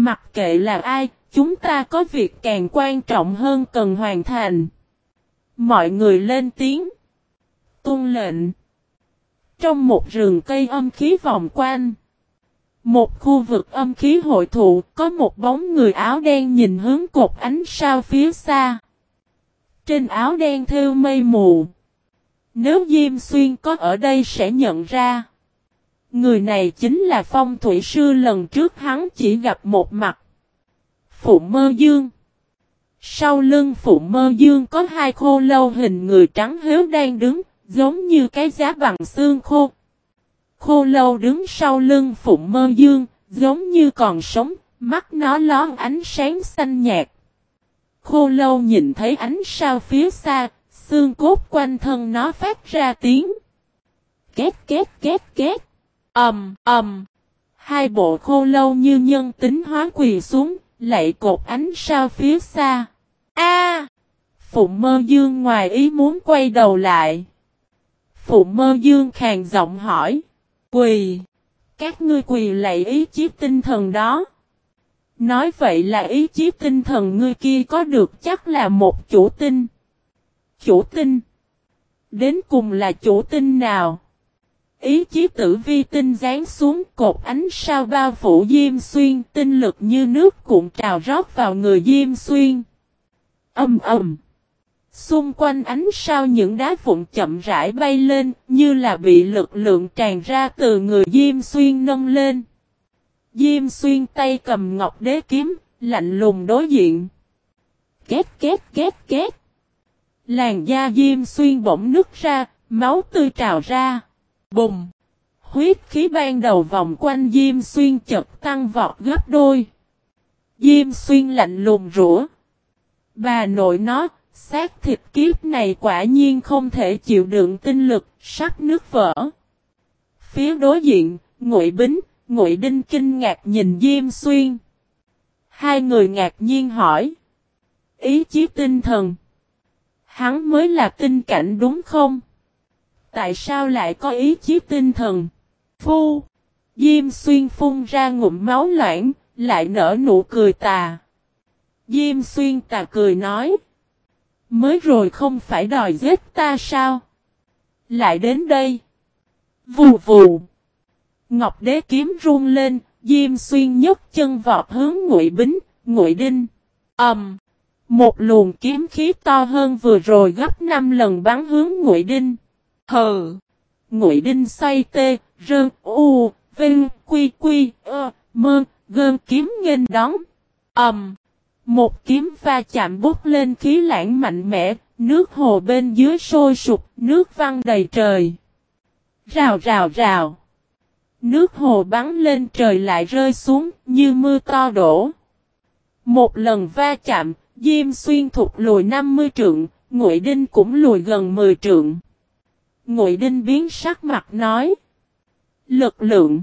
Mặc kệ là ai, chúng ta có việc càng quan trọng hơn cần hoàn thành. Mọi người lên tiếng. Tuân lệnh. Trong một rừng cây âm khí vòng quanh. Một khu vực âm khí hội thụ có một bóng người áo đen nhìn hướng cột ánh sao phía xa. Trên áo đen theo mây mù. Nếu Diêm Xuyên có ở đây sẽ nhận ra. Người này chính là phong thủy sư lần trước hắn chỉ gặp một mặt. Phụ mơ dương. Sau lưng phụ mơ dương có hai khô lâu hình người trắng héo đang đứng, giống như cái giá bằng xương khô. Khô lâu đứng sau lưng phụ mơ dương, giống như còn sống, mắt nó lón ánh sáng xanh nhạt. Khô lâu nhìn thấy ánh sao phía xa, xương cốt quanh thân nó phát ra tiếng. Két két két két. Ầm, ầm. Hai bộ khô lâu như nhân tính hóa quỳ xuống, lạy cột ánh sao phía xa. A! Phụ mơ dương ngoài ý muốn quay đầu lại. Phụ mơ dương khàn giọng hỏi. Quỳ! Các ngươi quỳ lạy ý chí tinh thần đó. Nói vậy là ý chí tinh thần ngươi kia có được chắc là một chủ tinh. Chủ tinh? Đến cùng là chủ tinh nào? Ý chí tử vi tinh rán xuống cột ánh sao bao phủ Diêm Xuyên tinh lực như nước cuộn trào rót vào người Diêm Xuyên. Âm ầm. Xung quanh ánh sao những đá vụn chậm rãi bay lên như là bị lực lượng tràn ra từ người Diêm Xuyên nâng lên. Diêm Xuyên tay cầm ngọc đế kiếm, lạnh lùng đối diện. Két két két két. Làn da Diêm Xuyên bỗng nứt ra, máu tươi trào ra. Bùng! Huyết khí ban đầu vòng quanh Diêm Xuyên chật tăng vọt gấp đôi. Diêm Xuyên lạnh lùng rủa. Bà nội nó, xác thịt kiếp này quả nhiên không thể chịu đựng tinh lực, sắc nước vỡ. Phía đối diện, Ngụy Bính, Ngụy Đinh kinh ngạc nhìn Diêm Xuyên. Hai người ngạc nhiên hỏi. Ý chí tinh thần. Hắn mới là tinh cảnh đúng không? Tại sao lại có ý chí tinh thần? Phu! Diêm xuyên phun ra ngụm máu loãng, lại nở nụ cười tà. Diêm xuyên tà cười nói. Mới rồi không phải đòi giết ta sao? Lại đến đây. Vù vù. Ngọc đế kiếm run lên, Diêm xuyên nhấc chân vọt hướng ngụy bính, ngụy đinh. ầm, um, Một luồng kiếm khí to hơn vừa rồi gấp 5 lần bắn hướng ngụy đinh. Hờ. Ngụy Đinh xoay tê, rơn, u, vinh, quy quy, ơ, mơ, gơn kiếm nghênh đón. Ầm. một kiếm va chạm bút lên khí lãng mạnh mẽ, nước hồ bên dưới sôi sụp, nước văng đầy trời. Rào rào rào. Nước hồ bắn lên trời lại rơi xuống, như mưa to đổ. Một lần va chạm, Diêm xuyên thụt lùi 50 trượng, Ngụy Đinh cũng lùi gần 10 trượng. Ngụy Đinh biến sắc mặt nói. Lực lượng.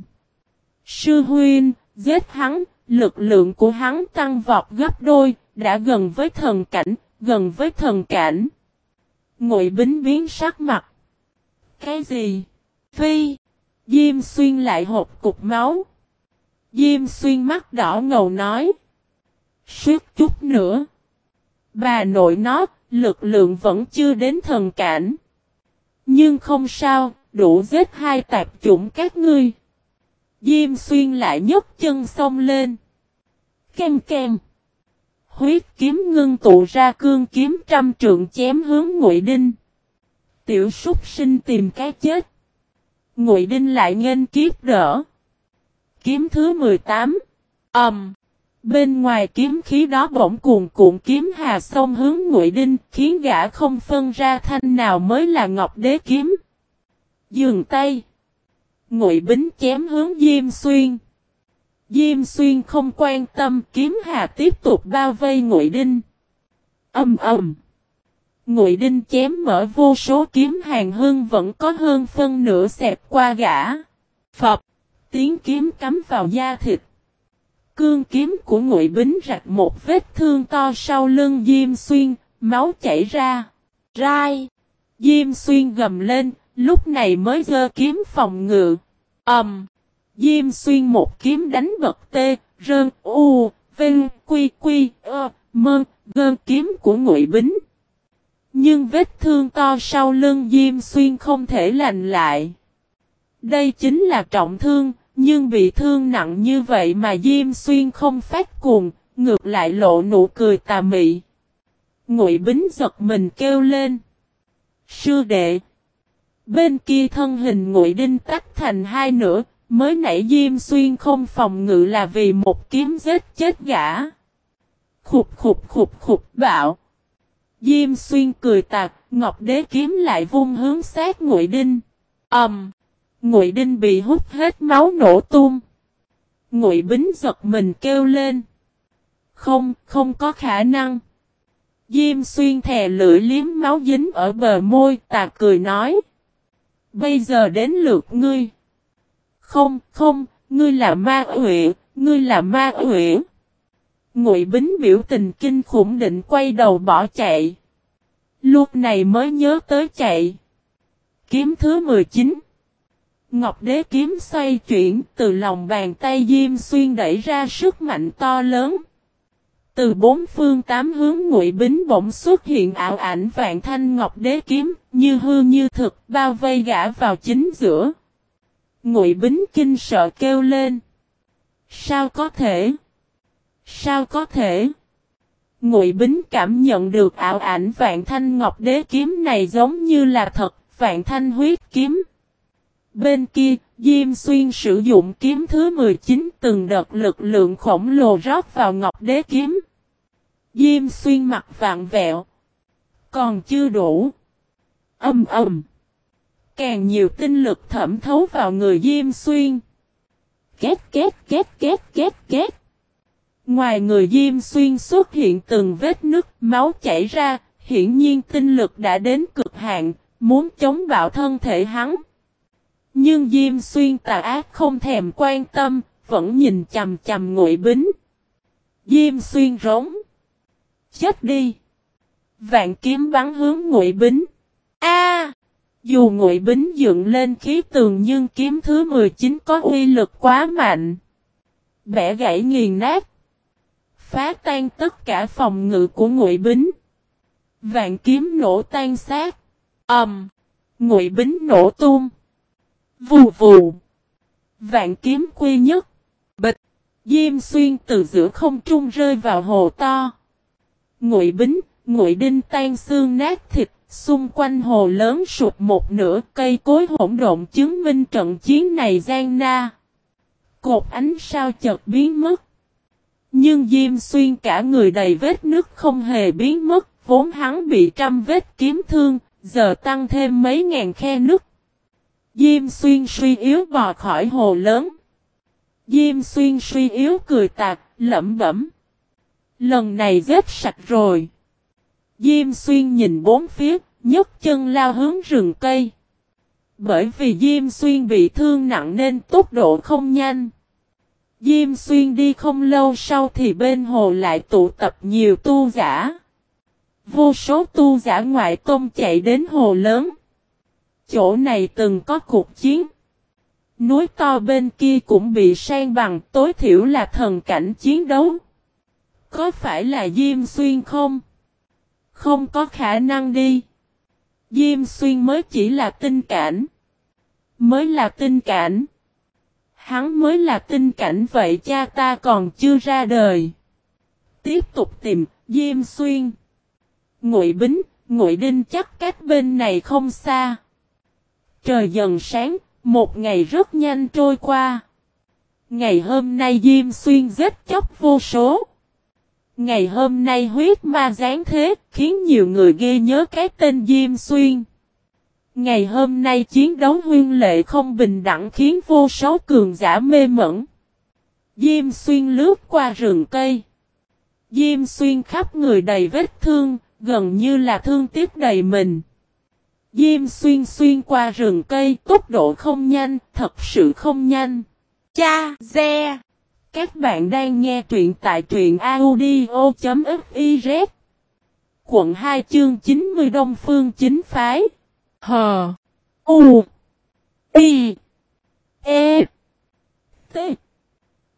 Sư huyên giết hắn, lực lượng của hắn tăng vọt gấp đôi, đã gần với thần cảnh, gần với thần cảnh. Ngụy Bính biến sắc mặt. Cái gì? Phi. Diêm xuyên lại hộp cục máu. Diêm xuyên mắt đỏ ngầu nói. Suốt chút nữa. Bà nội nó, lực lượng vẫn chưa đến thần cảnh. Nhưng không sao, đủ giết hai tạp chủng các ngươi. Diêm xuyên lại nhấc chân xông lên. Kem kem. Huyết kiếm ngưng tụ ra cương kiếm trăm trượng chém hướng Ngụy Đinh. Tiểu súc sinh tìm cái chết. Ngụy Đinh lại nghênh kiếp đỡ. Kiếm thứ 18. Ầm. Um. Bên ngoài kiếm khí đó bỗng cuồn cuộn kiếm hà sông hướng Ngụy Đinh, khiến gã không phân ra thanh nào mới là Ngọc Đế kiếm. Dừng tay. Ngụy Bính chém hướng Diêm Xuyên. Diêm Xuyên không quan tâm, kiếm hà tiếp tục bao vây Ngụy Đinh. Âm ầm. Ngụy Đinh chém mở vô số kiếm hàng hương vẫn có hơn phân nửa xẹp qua gã. Phập. Tiếng kiếm cắm vào da thịt. Cương kiếm của Ngụy Bính rạch một vết thương to sau lưng Diêm Xuyên, máu chảy ra. Rai! Diêm Xuyên gầm lên, lúc này mới giơ kiếm phòng ngự. Ẩm! Um, Diêm Xuyên một kiếm đánh bật tê, rơn, u, Vinh, Quy, Quy, Ơ, Mơ, Gơn kiếm của Ngụy Bính. Nhưng vết thương to sau lưng Diêm Xuyên không thể lành lại. Đây chính là trọng thương, nhưng bị thương nặng như vậy mà Diêm Xuyên không phát cuồng, ngược lại lộ nụ cười tà mị. Ngụy Bính giật mình kêu lên. Sư đệ. Bên kia thân hình Ngụy Đinh tách thành hai nửa, mới nãy Diêm Xuyên không phòng ngự là vì một kiếm giết chết gã. Khục khục khục khục bạo. Diêm Xuyên cười tạc, Ngọc Đế kiếm lại vung hướng sát Ngụy Đinh. Ầm. Um, Ngụy Đinh bị hút hết máu nổ tung. Ngụy Bính giật mình kêu lên. Không, không có khả năng. Diêm xuyên thè lưỡi liếm máu dính ở bờ môi, tà cười nói. Bây giờ đến lượt ngươi. Không, không, ngươi là ma huệ, ngươi là ma huệ. Ngụy Bính biểu tình kinh khủng định quay đầu bỏ chạy. Lúc này mới nhớ tới chạy. Kiếm thứ 19 Ngọc đế kiếm xoay chuyển từ lòng bàn tay Diêm Xuyên đẩy ra sức mạnh to lớn. Từ bốn phương tám hướng ngụy bính bỗng xuất hiện ảo ảnh vạn thanh ngọc đế kiếm, như hư như thực, bao vây gã vào chính giữa. Ngụy bính kinh sợ kêu lên. Sao có thể? Sao có thể? Ngụy bính cảm nhận được ảo ảnh vạn thanh ngọc đế kiếm này giống như là thật, vạn thanh huyết kiếm. Bên kia, Diêm Xuyên sử dụng kiếm thứ 19 từng đợt lực lượng khổng lồ rót vào ngọc đế kiếm. Diêm Xuyên mặt vạn vẹo. Còn chưa đủ. Âm ầm. Càng nhiều tinh lực thẩm thấu vào người Diêm Xuyên. Két két két két két két. Ngoài người Diêm Xuyên xuất hiện từng vết nứt máu chảy ra, hiển nhiên tinh lực đã đến cực hạn, muốn chống bạo thân thể hắn. Nhưng Diêm Xuyên tà ác không thèm quan tâm, vẫn nhìn chầm chầm ngụy bính. Diêm Xuyên rống. Chết đi. Vạn kiếm bắn hướng ngụy bính. A! dù ngụy bính dựng lên khí tường nhưng kiếm thứ 19 có uy lực quá mạnh. Bẻ gãy nghiền nát. Phá tan tất cả phòng ngự của ngụy bính. Vạn kiếm nổ tan xác. Ầm. Um, ngụy bính nổ tung. Vù vù. Vạn kiếm quy nhất. Bịch. Diêm xuyên từ giữa không trung rơi vào hồ to. Ngụy bính, ngụy đinh tan xương nát thịt, xung quanh hồ lớn sụp một nửa cây cối hỗn độn chứng minh trận chiến này gian na. Cột ánh sao chợt biến mất. Nhưng Diêm Xuyên cả người đầy vết nước không hề biến mất, vốn hắn bị trăm vết kiếm thương, giờ tăng thêm mấy ngàn khe nước Diêm xuyên suy yếu bò khỏi hồ lớn. Diêm xuyên suy yếu cười tạc, lẩm bẩm. Lần này giết sạch rồi. Diêm xuyên nhìn bốn phía, nhấc chân lao hướng rừng cây. Bởi vì Diêm Xuyên bị thương nặng nên tốc độ không nhanh. Diêm Xuyên đi không lâu sau thì bên hồ lại tụ tập nhiều tu giả. Vô số tu giả ngoại công chạy đến hồ lớn. Chỗ này từng có cuộc chiến. Núi to bên kia cũng bị sang bằng tối thiểu là thần cảnh chiến đấu. Có phải là Diêm Xuyên không? Không có khả năng đi. Diêm Xuyên mới chỉ là tinh cảnh. Mới là tinh cảnh. Hắn mới là tinh cảnh vậy cha ta còn chưa ra đời. Tiếp tục tìm Diêm Xuyên. Ngụy Bính, Ngụy Đinh chắc cách bên này không xa. Trời dần sáng, một ngày rất nhanh trôi qua. Ngày hôm nay Diêm Xuyên giết chóc vô số. Ngày hôm nay huyết ma giáng thế, khiến nhiều người ghê nhớ cái tên Diêm Xuyên. Ngày hôm nay chiến đấu huyên lệ không bình đẳng khiến vô số cường giả mê mẩn. Diêm Xuyên lướt qua rừng cây. Diêm Xuyên khắp người đầy vết thương, gần như là thương tiếc đầy mình. Diêm xuyên xuyên qua rừng cây, tốc độ không nhanh, thật sự không nhanh. Cha, Ze. Các bạn đang nghe truyện tại truyện audio.fiz. Quận 2 chương 90 Đông Phương Chính Phái. Hờ. U. Y. E. T.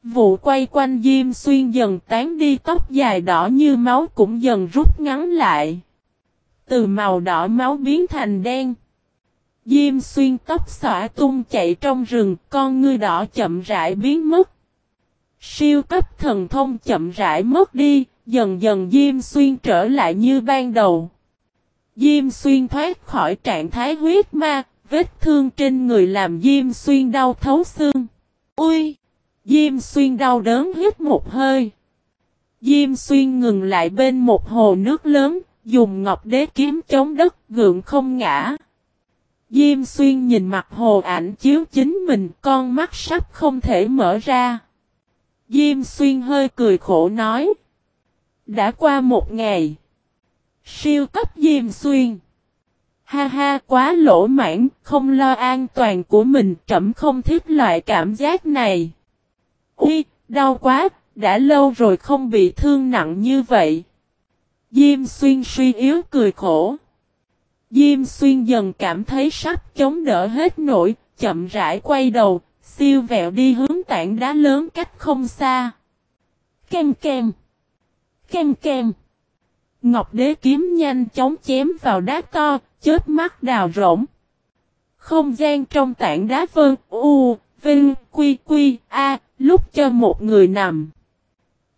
Vụ quay quanh Diêm Xuyên dần tán đi tóc dài đỏ như máu cũng dần rút ngắn lại. Từ màu đỏ máu biến thành đen. Diêm Xuyên tóc xỏa tung chạy trong rừng, con ngươi đỏ chậm rãi biến mất. Siêu cấp thần thông chậm rãi mất đi, dần dần Diêm Xuyên trở lại như ban đầu. Diêm Xuyên thoát khỏi trạng thái huyết ma, vết thương trên người làm Diêm Xuyên đau thấu xương. Ui! Diêm Xuyên đau đớn hít một hơi. Diêm Xuyên ngừng lại bên một hồ nước lớn, dùng ngọc đế kiếm chống đất gượng không ngã. Diêm Xuyên nhìn mặt hồ ảnh chiếu chính mình con mắt sắp không thể mở ra. Diêm Xuyên hơi cười khổ nói. Đã qua một ngày. Siêu cấp Diêm Xuyên. Ha ha quá lỗ mãn, không lo an toàn của mình, trẫm không thích loại cảm giác này. Ui, đau quá, đã lâu rồi không bị thương nặng như vậy. Diêm xuyên suy yếu cười khổ. Diêm xuyên dần cảm thấy sắp chống đỡ hết nổi, chậm rãi quay đầu, siêu vẹo đi hướng tảng đá lớn cách không xa. Kem kem. Kem kem. Ngọc đế kiếm nhanh chóng chém vào đá to, chớp mắt đào rỗng. Không gian trong tảng đá vơn, u, vinh, quy quy, a, lúc cho một người nằm.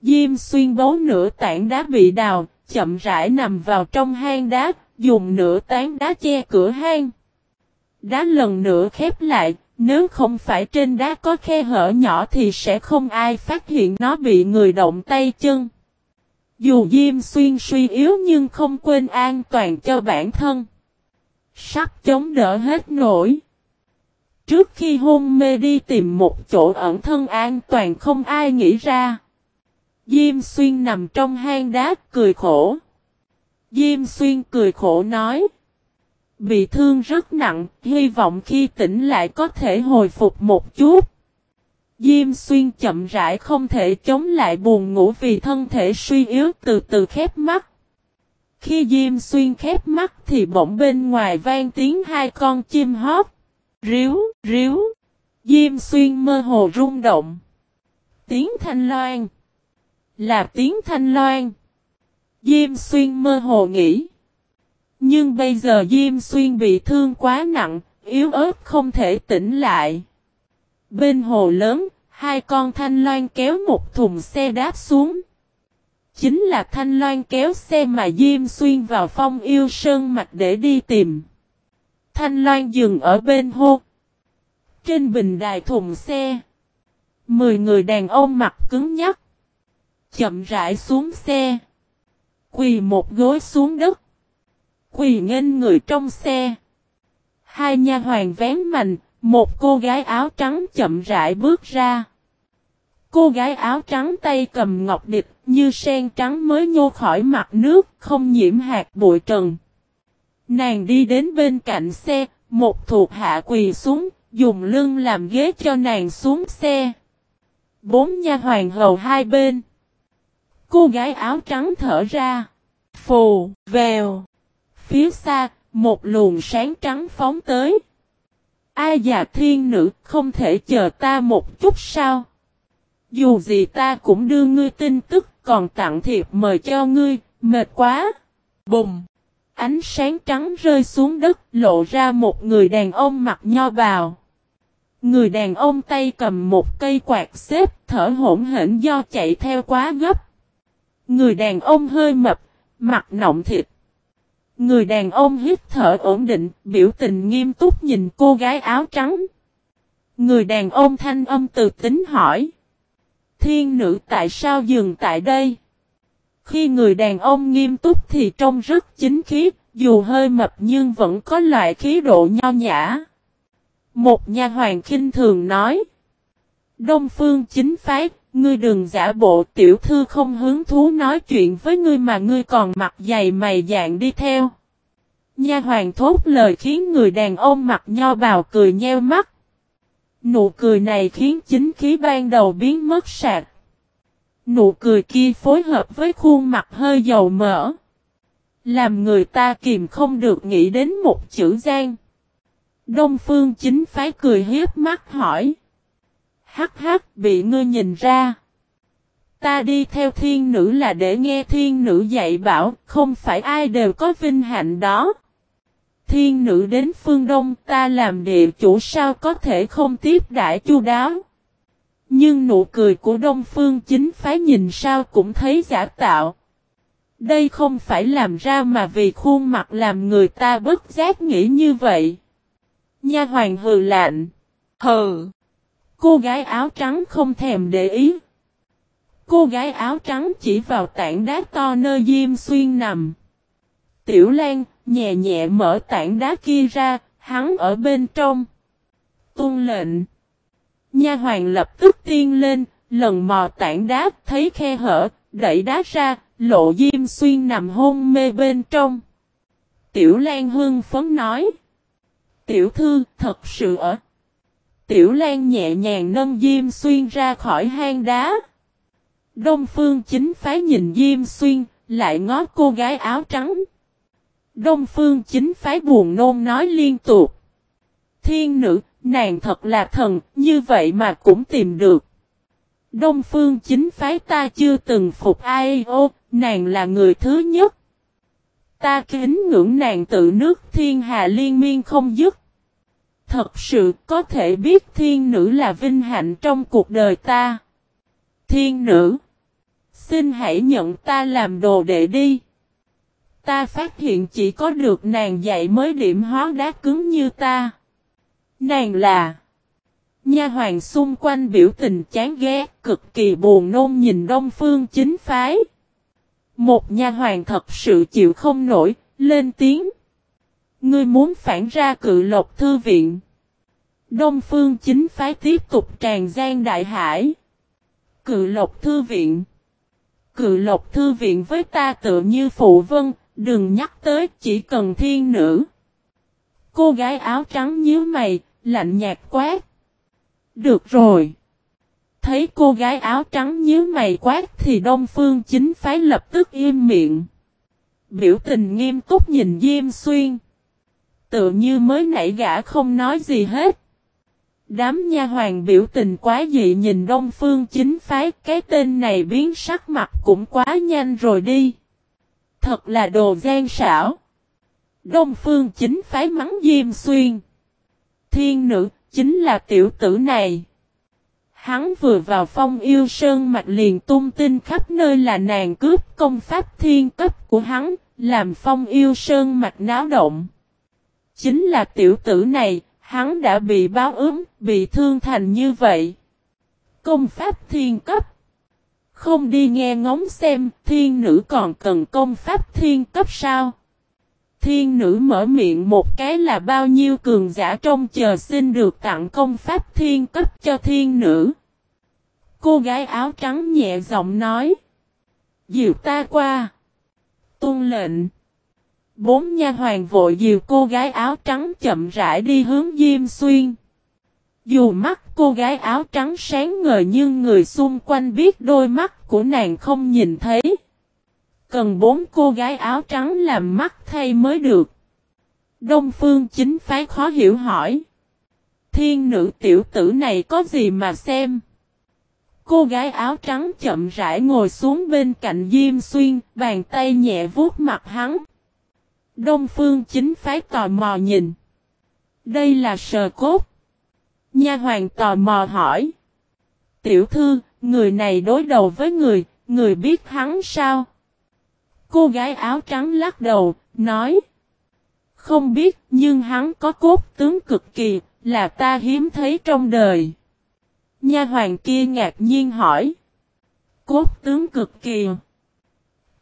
Diêm xuyên bấu nửa tảng đá bị đào, chậm rãi nằm vào trong hang đá, dùng nửa tán đá che cửa hang. Đá lần nữa khép lại, nếu không phải trên đá có khe hở nhỏ thì sẽ không ai phát hiện nó bị người động tay chân. Dù Diêm Xuyên suy yếu nhưng không quên an toàn cho bản thân. Sắp chống đỡ hết nổi. Trước khi hôn mê đi tìm một chỗ ẩn thân an toàn không ai nghĩ ra. Diêm Xuyên nằm trong hang đá cười khổ. Diêm Xuyên cười khổ nói. Bị thương rất nặng, hy vọng khi tỉnh lại có thể hồi phục một chút. Diêm Xuyên chậm rãi không thể chống lại buồn ngủ vì thân thể suy yếu từ từ khép mắt. Khi Diêm Xuyên khép mắt thì bỗng bên ngoài vang tiếng hai con chim hót. Ríu, ríu. Diêm Xuyên mơ hồ rung động. Tiếng thanh loan. Là tiếng thanh loan. Diêm Xuyên mơ hồ nghĩ. Nhưng bây giờ Diêm Xuyên bị thương quá nặng, yếu ớt không thể tỉnh lại. Bên hồ lớn, hai con thanh loan kéo một thùng xe đáp xuống. Chính là thanh loan kéo xe mà Diêm Xuyên vào phong yêu sơn mạch để đi tìm. Thanh loan dừng ở bên hồ, Trên bình đài thùng xe. Mười người đàn ông mặt cứng nhắc. Chậm rãi xuống xe. Quỳ một gối xuống đất. Quỳ nghênh người trong xe. Hai nha hoàng vén mạnh, một cô gái áo trắng chậm rãi bước ra. Cô gái áo trắng tay cầm ngọc địch như sen trắng mới nhô khỏi mặt nước không nhiễm hạt bụi trần. Nàng đi đến bên cạnh xe, một thuộc hạ quỳ xuống, dùng lưng làm ghế cho nàng xuống xe. Bốn nha hoàng hầu hai bên. Cô gái áo trắng thở ra. Phù, vèo. Phía xa, một luồng sáng trắng phóng tới. Ai già thiên nữ không thể chờ ta một chút sao? Dù gì ta cũng đưa ngươi tin tức còn tặng thiệp mời cho ngươi, mệt quá. Bùng! Ánh sáng trắng rơi xuống đất lộ ra một người đàn ông mặc nho bào. Người đàn ông tay cầm một cây quạt xếp thở hỗn hển do chạy theo quá gấp. Người đàn ông hơi mập, mặt nọng thịt. Người đàn ông hít thở ổn định, biểu tình nghiêm túc nhìn cô gái áo trắng. Người đàn ông thanh âm từ tính hỏi. Thiên nữ tại sao dừng tại đây? Khi người đàn ông nghiêm túc thì trông rất chính khí, dù hơi mập nhưng vẫn có loại khí độ nho nhã. Một nhà hoàng khinh thường nói. Đông phương chính phái, ngươi đừng giả bộ, tiểu thư không hứng thú nói chuyện với ngươi mà ngươi còn mặt dày mày dạng đi theo. Nha hoàng thốt lời khiến người đàn ông mặt nho bào cười nheo mắt. Nụ cười này khiến chính khí ban đầu biến mất sạc. Nụ cười kia phối hợp với khuôn mặt hơi dầu mỡ. Làm người ta kìm không được nghĩ đến một chữ gian. Đông phương chính phái cười hiếp mắt hỏi. Hắc hắc bị ngươi nhìn ra. Ta đi theo thiên nữ là để nghe thiên nữ dạy bảo, không phải ai đều có vinh hạnh đó. Thiên nữ đến phương Đông ta làm địa chủ sao có thể không tiếp đại chu đáo. Nhưng nụ cười của Đông Phương chính phái nhìn sao cũng thấy giả tạo. Đây không phải làm ra mà vì khuôn mặt làm người ta bất giác nghĩ như vậy. Nha hoàng hừ lạnh. Hừ. Cô gái áo trắng không thèm để ý. Cô gái áo trắng chỉ vào tảng đá to nơi Diêm Xuyên nằm. Tiểu Lan nhẹ nhẹ mở tảng đá kia ra, hắn ở bên trong. Tôn lệnh. Nha hoàng lập tức tiên lên, lần mò tảng đá, thấy khe hở, đẩy đá ra, lộ Diêm Xuyên nằm hôn mê bên trong. Tiểu Lan hương phấn nói. Tiểu thư, thật sự ở. Tiểu Lan nhẹ nhàng nâng Diêm Xuyên ra khỏi hang đá. Đông Phương chính phái nhìn Diêm Xuyên, lại ngó cô gái áo trắng. Đông Phương chính phái buồn nôn nói liên tục. Thiên nữ, nàng thật là thần, như vậy mà cũng tìm được. Đông Phương chính phái ta chưa từng phục ai ô, nàng là người thứ nhất. Ta kính ngưỡng nàng tự nước thiên hà liên miên không dứt. Thật sự có thể biết thiên nữ là vinh hạnh trong cuộc đời ta. Thiên nữ. Xin hãy nhận ta làm đồ đệ đi. Ta phát hiện chỉ có được nàng dạy mới điểm hóa đá cứng như ta. Nàng là. Nha hoàng xung quanh biểu tình chán ghét, cực kỳ buồn nôn nhìn Đông Phương chính phái. Một nha hoàng thật sự chịu không nổi, lên tiếng. Ngươi muốn phản ra cự lộc thư viện. Đông phương chính phái tiếp tục tràn gian đại hải. Cự lộc thư viện. Cự lộc thư viện với ta tự như phụ vân, đừng nhắc tới chỉ cần thiên nữ. Cô gái áo trắng nhíu mày, lạnh nhạt quát. Được rồi. Thấy cô gái áo trắng nhíu mày quát thì Đông Phương chính phái lập tức im miệng. Biểu tình nghiêm túc nhìn Diêm Xuyên. Tự như mới nãy gã không nói gì hết. Đám nha hoàng biểu tình quá dị nhìn Đông Phương chính phái cái tên này biến sắc mặt cũng quá nhanh rồi đi. Thật là đồ gian xảo. Đông Phương chính phái mắng Diêm Xuyên. Thiên nữ chính là tiểu tử này. Hắn vừa vào phong yêu sơn mạch liền tung tin khắp nơi là nàng cướp công pháp thiên cấp của hắn, làm phong yêu sơn mạch náo động. Chính là tiểu tử này, hắn đã bị báo ứng, bị thương thành như vậy. Công pháp thiên cấp. Không đi nghe ngóng xem thiên nữ còn cần công pháp thiên cấp sao? Thiên nữ mở miệng một cái là bao nhiêu cường giả trong chờ xin được tặng công pháp thiên cấp cho thiên nữ. Cô gái áo trắng nhẹ giọng nói. Dìu ta qua. Tôn lệnh. Bốn nha hoàng vội dìu cô gái áo trắng chậm rãi đi hướng Diêm Xuyên. Dù mắt cô gái áo trắng sáng ngời nhưng người xung quanh biết đôi mắt của nàng không nhìn thấy. Cần bốn cô gái áo trắng làm mắt thay mới được. Đông phương chính phái khó hiểu hỏi. Thiên nữ tiểu tử này có gì mà xem? Cô gái áo trắng chậm rãi ngồi xuống bên cạnh Diêm Xuyên, bàn tay nhẹ vuốt mặt hắn. Đông phương chính phái tò mò nhìn. Đây là sờ cốt. Nha hoàng tò mò hỏi. Tiểu thư, người này đối đầu với người, người biết hắn sao? Cô gái áo trắng lắc đầu, nói. Không biết, nhưng hắn có cốt tướng cực kỳ, là ta hiếm thấy trong đời. Nha hoàng kia ngạc nhiên hỏi. Cốt tướng cực kỳ.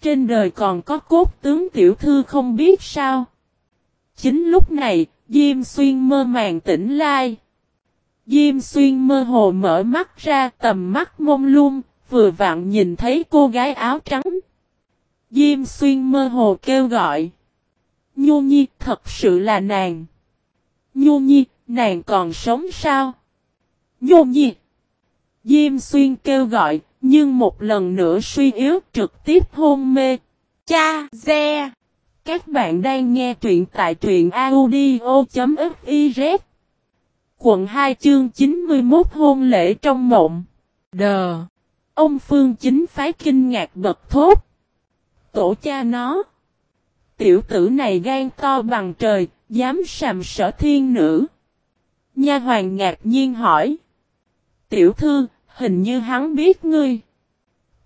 Trên đời còn có cốt tướng tiểu thư không biết sao. Chính lúc này, Diêm Xuyên mơ màng tỉnh lai. Diêm Xuyên mơ hồ mở mắt ra tầm mắt mông lung, vừa vặn nhìn thấy cô gái áo trắng. Diêm Xuyên mơ hồ kêu gọi. Nhu Nhi thật sự là nàng. Nhu Nhi, nàng còn sống sao? Nhu Nhi. Diêm Xuyên kêu gọi, nhưng một lần nữa suy yếu trực tiếp hôn mê. Cha, Ze. Các bạn đang nghe truyện tại truyện audio.fiz Quận 2 chương 91 hôn lễ trong mộng. Đờ. Ông Phương chính phái kinh ngạc bật thốt. Tổ cha nó. Tiểu tử này gan to bằng trời, dám sàm sở thiên nữ. Nha hoàng ngạc nhiên hỏi. Tiểu thư, hình như hắn biết ngươi.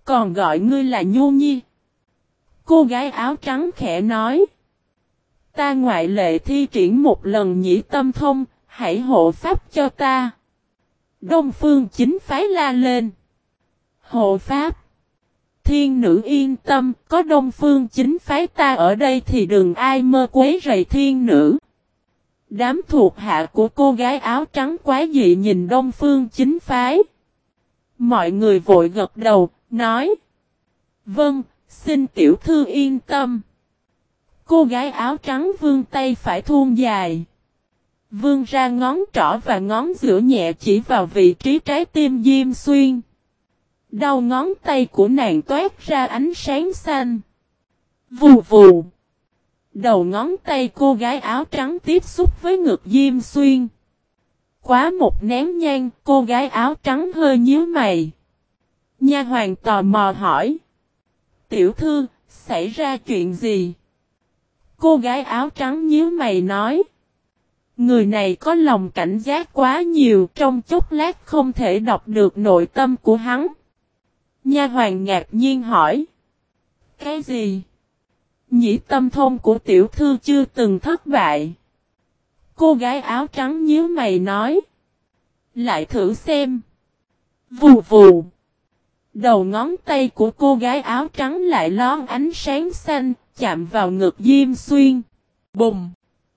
Còn gọi ngươi là Nhu Nhi. Cô gái áo trắng khẽ nói. Ta ngoại lệ thi triển một lần nhĩ tâm thông, hãy hộ pháp cho ta. Đông phương chính phái la lên. Hộ pháp. Thiên nữ yên tâm, có đông phương chính phái ta ở đây thì đừng ai mơ quấy rầy thiên nữ. Đám thuộc hạ của cô gái áo trắng quá dị nhìn đông phương chính phái. Mọi người vội gật đầu, nói. Vâng, xin tiểu thư yên tâm. Cô gái áo trắng vương tay phải thuôn dài. Vương ra ngón trỏ và ngón giữa nhẹ chỉ vào vị trí trái tim Diêm Xuyên. Đầu ngón tay của nàng toát ra ánh sáng xanh. Vù vù. Đầu ngón tay cô gái áo trắng tiếp xúc với ngực Diêm Xuyên. Quá một nén nhang, cô gái áo trắng hơi nhíu mày. Nha hoàng tò mò hỏi. Tiểu thư, xảy ra chuyện gì? Cô gái áo trắng nhíu mày nói. Người này có lòng cảnh giác quá nhiều trong chốc lát không thể đọc được nội tâm của hắn. Nha hoàng ngạc nhiên hỏi. Cái gì? Nhĩ tâm thông của tiểu thư chưa từng thất bại. Cô gái áo trắng nhíu mày nói. Lại thử xem. Vù vù. Đầu ngón tay của cô gái áo trắng lại lón ánh sáng xanh, chạm vào ngực Diêm Xuyên. Bùng!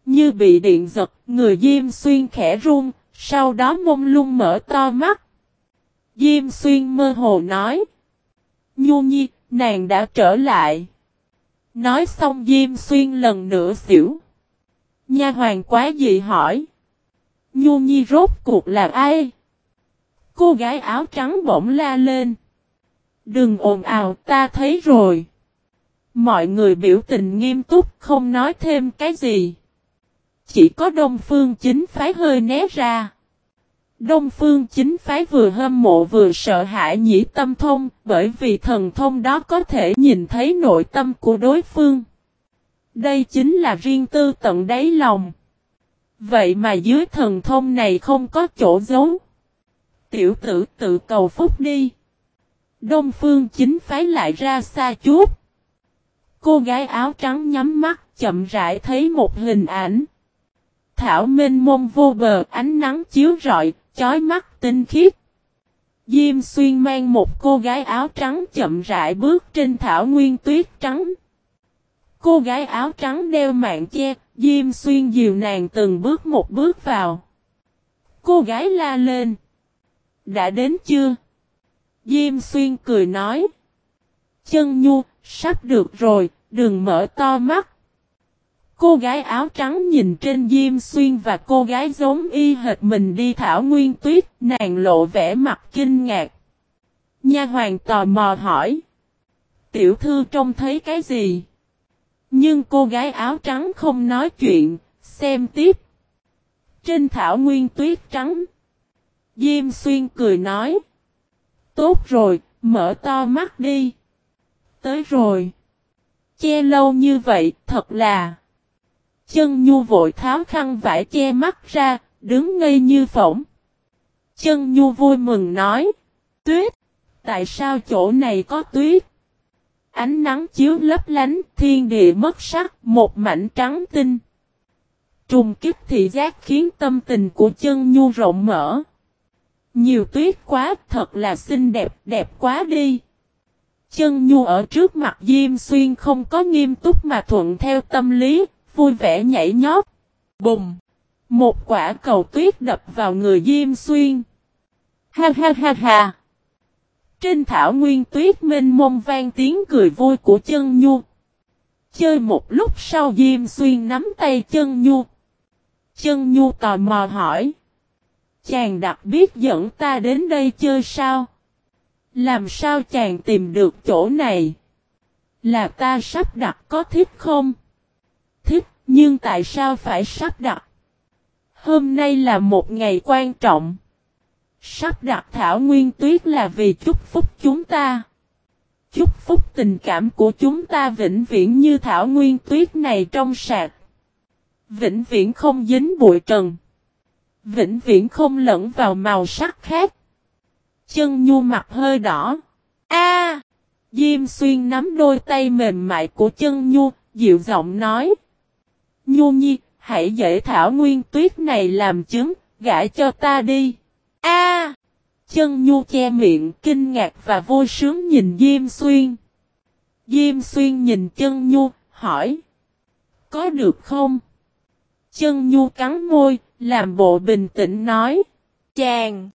Như bị điện giật, người Diêm Xuyên khẽ run, sau đó mông lung mở to mắt. Diêm Xuyên mơ hồ nói. Nhu Nhi, nàng đã trở lại. Nói xong Diêm Xuyên lần nữa xỉu. Nha hoàng quá dị hỏi. Nhu Nhi rốt cuộc là ai? Cô gái áo trắng bỗng la lên. Đừng ồn ào, ta thấy rồi. Mọi người biểu tình nghiêm túc, không nói thêm cái gì. Chỉ có Đông Phương chính phái hơi né ra. Đông Phương chính phái vừa hâm mộ vừa sợ hãi nhĩ tâm thông, bởi vì thần thông đó có thể nhìn thấy nội tâm của đối phương. Đây chính là riêng tư tận đáy lòng. Vậy mà dưới thần thông này không có chỗ giấu. Tiểu tử tự cầu phúc đi. Đông phương chính phái lại ra xa chút. Cô gái áo trắng nhắm mắt chậm rãi thấy một hình ảnh. Thảo minh mông vô bờ ánh nắng chiếu rọi, chói mắt tinh khiết. Diêm xuyên mang một cô gái áo trắng chậm rãi bước trên thảo nguyên tuyết trắng. Cô gái áo trắng đeo mạng che, Diêm xuyên dìu nàng từng bước một bước vào. Cô gái la lên. Đã đến chưa? Diêm xuyên cười nói. Chân nhu, sắp được rồi, đừng mở to mắt. Cô gái áo trắng nhìn trên Diêm Xuyên và cô gái giống y hệt mình đi thảo nguyên tuyết, nàng lộ vẻ mặt kinh ngạc. Nha hoàng tò mò hỏi. Tiểu thư trông thấy cái gì? Nhưng cô gái áo trắng không nói chuyện, xem tiếp. Trên thảo nguyên tuyết trắng. Diêm Xuyên cười nói. Tốt rồi, mở to mắt đi. Tới rồi. Che lâu như vậy, thật là. Chân nhu vội tháo khăn vải che mắt ra, đứng ngây như phỏng. Chân nhu vui mừng nói. Tuyết! Tại sao chỗ này có tuyết? Ánh nắng chiếu lấp lánh, thiên địa mất sắc, một mảnh trắng tinh. Trùng kích thị giác khiến tâm tình của chân nhu rộng mở. Nhiều tuyết quá, thật là xinh đẹp, đẹp quá đi. Chân nhu ở trước mặt Diêm Xuyên không có nghiêm túc mà thuận theo tâm lý, vui vẻ nhảy nhót. Bùng! Một quả cầu tuyết đập vào người Diêm Xuyên. Ha ha ha ha! Trên thảo nguyên tuyết mênh mông vang tiếng cười vui của chân nhu. Chơi một lúc sau Diêm Xuyên nắm tay chân nhu. Chân nhu tò mò hỏi. Chàng đặc biết dẫn ta đến đây chơi sao? Làm sao chàng tìm được chỗ này? Là ta sắp đặt có thích không? Thích, nhưng tại sao phải sắp đặt? Hôm nay là một ngày quan trọng. Sắp đặt thảo nguyên tuyết là vì chúc phúc chúng ta. Chúc phúc tình cảm của chúng ta vĩnh viễn như thảo nguyên tuyết này trong sạc. Vĩnh viễn không dính bụi trần. Vĩnh viễn không lẫn vào màu sắc khác. Chân nhu mặt hơi đỏ. A! Diêm xuyên nắm đôi tay mềm mại của chân nhu, dịu giọng nói. Nhu nhi, hãy dễ thảo nguyên tuyết này làm chứng, gãi cho ta đi. A! Chân nhu che miệng, kinh ngạc và vô sướng nhìn Diêm xuyên. Diêm xuyên nhìn chân nhu, hỏi. Có được không? Chân nhu cắn môi, làm bộ bình tĩnh nói. Chàng!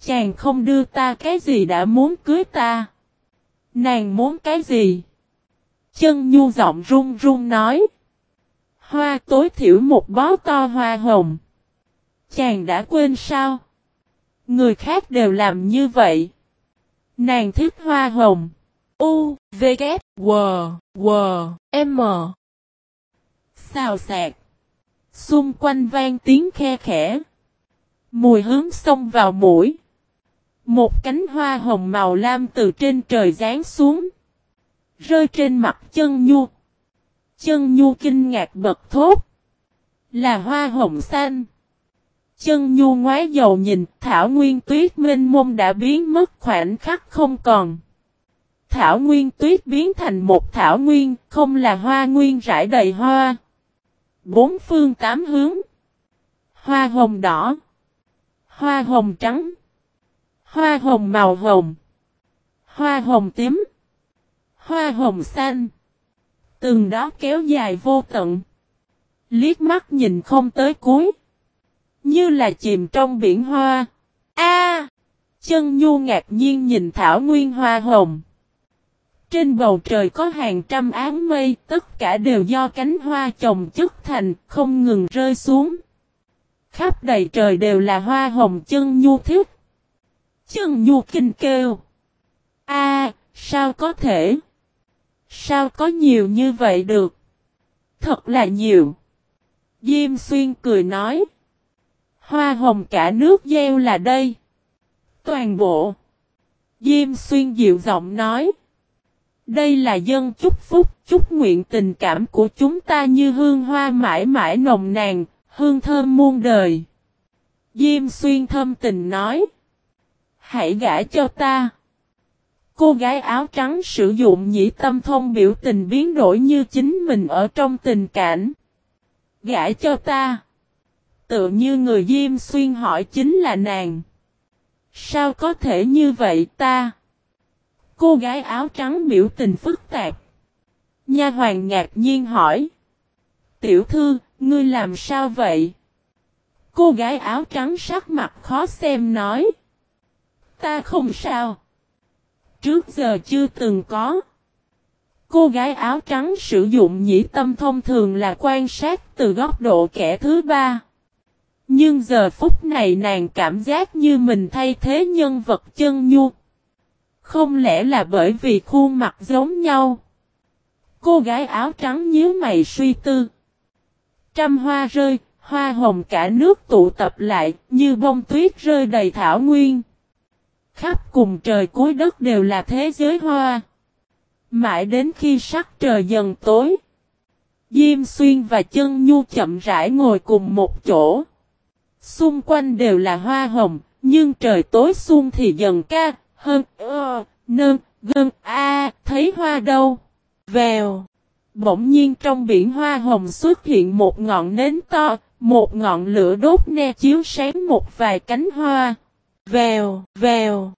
Chàng không đưa ta cái gì đã muốn cưới ta. Nàng muốn cái gì? Chân nhu giọng run run nói. Hoa tối thiểu một bó to hoa hồng. Chàng đã quên sao? Người khác đều làm như vậy. Nàng thích hoa hồng. U, V, K, W, W, M. Xào xạc. Xung quanh vang tiếng khe khẽ. Mùi hướng xông vào mũi. Một cánh hoa hồng màu lam từ trên trời rán xuống. Rơi trên mặt chân nhu. Chân nhu kinh ngạc bật thốt. Là hoa hồng xanh. Chân nhu ngoái dầu nhìn, thảo nguyên tuyết minh mông đã biến mất khoảnh khắc không còn. Thảo nguyên tuyết biến thành một thảo nguyên, không là hoa nguyên rải đầy hoa. Bốn phương tám hướng. Hoa hồng đỏ. Hoa hồng trắng. Hoa hồng màu hồng. Hoa hồng tím. Hoa hồng xanh. Từng đó kéo dài vô tận. Liếc mắt nhìn không tới cuối. Như là chìm trong biển hoa. A! chân nhu ngạc nhiên nhìn thảo nguyên hoa hồng. Trên bầu trời có hàng trăm áng mây, tất cả đều do cánh hoa chồng chất thành, không ngừng rơi xuống. Khắp đầy trời đều là hoa hồng chân nhu thiết. Chân nhu kinh kêu. A, sao có thể? Sao có nhiều như vậy được? Thật là nhiều. Diêm xuyên cười nói. Hoa hồng cả nước gieo là đây. Toàn bộ. Diêm xuyên dịu giọng nói. Đây là dân chúc phúc, chúc nguyện tình cảm của chúng ta như hương hoa mãi mãi nồng nàn, hương thơm muôn đời. Diêm xuyên thâm tình nói. Hãy gả cho ta. Cô gái áo trắng sử dụng nhĩ tâm thông biểu tình biến đổi như chính mình ở trong tình cảnh. Gả cho ta. Tự như người Diêm Xuyên hỏi chính là nàng. Sao có thể như vậy ta? Cô gái áo trắng biểu tình phức tạp. Nha hoàng ngạc nhiên hỏi. Tiểu thư, ngươi làm sao vậy? Cô gái áo trắng sắc mặt khó xem nói. Ta không sao. Trước giờ chưa từng có. Cô gái áo trắng sử dụng nhĩ tâm thông thường là quan sát từ góc độ kẻ thứ ba. Nhưng giờ phút này nàng cảm giác như mình thay thế nhân vật chân nhu. Không lẽ là bởi vì khuôn mặt giống nhau? Cô gái áo trắng nhíu mày suy tư. Trăm hoa rơi, hoa hồng cả nước tụ tập lại, như bông tuyết rơi đầy thảo nguyên. Khắp cùng trời cuối đất đều là thế giới hoa. Mãi đến khi sắc trời dần tối. Diêm xuyên và chân nhu chậm rãi ngồi cùng một chỗ. Xung quanh đều là hoa hồng, nhưng trời tối xuân thì dần ca, hơn, ơ, nơn, gân, a, thấy hoa đâu. Vèo. Bỗng nhiên trong biển hoa hồng xuất hiện một ngọn nến to, một ngọn lửa đốt ne chiếu sáng một vài cánh hoa. Vèo, vèo.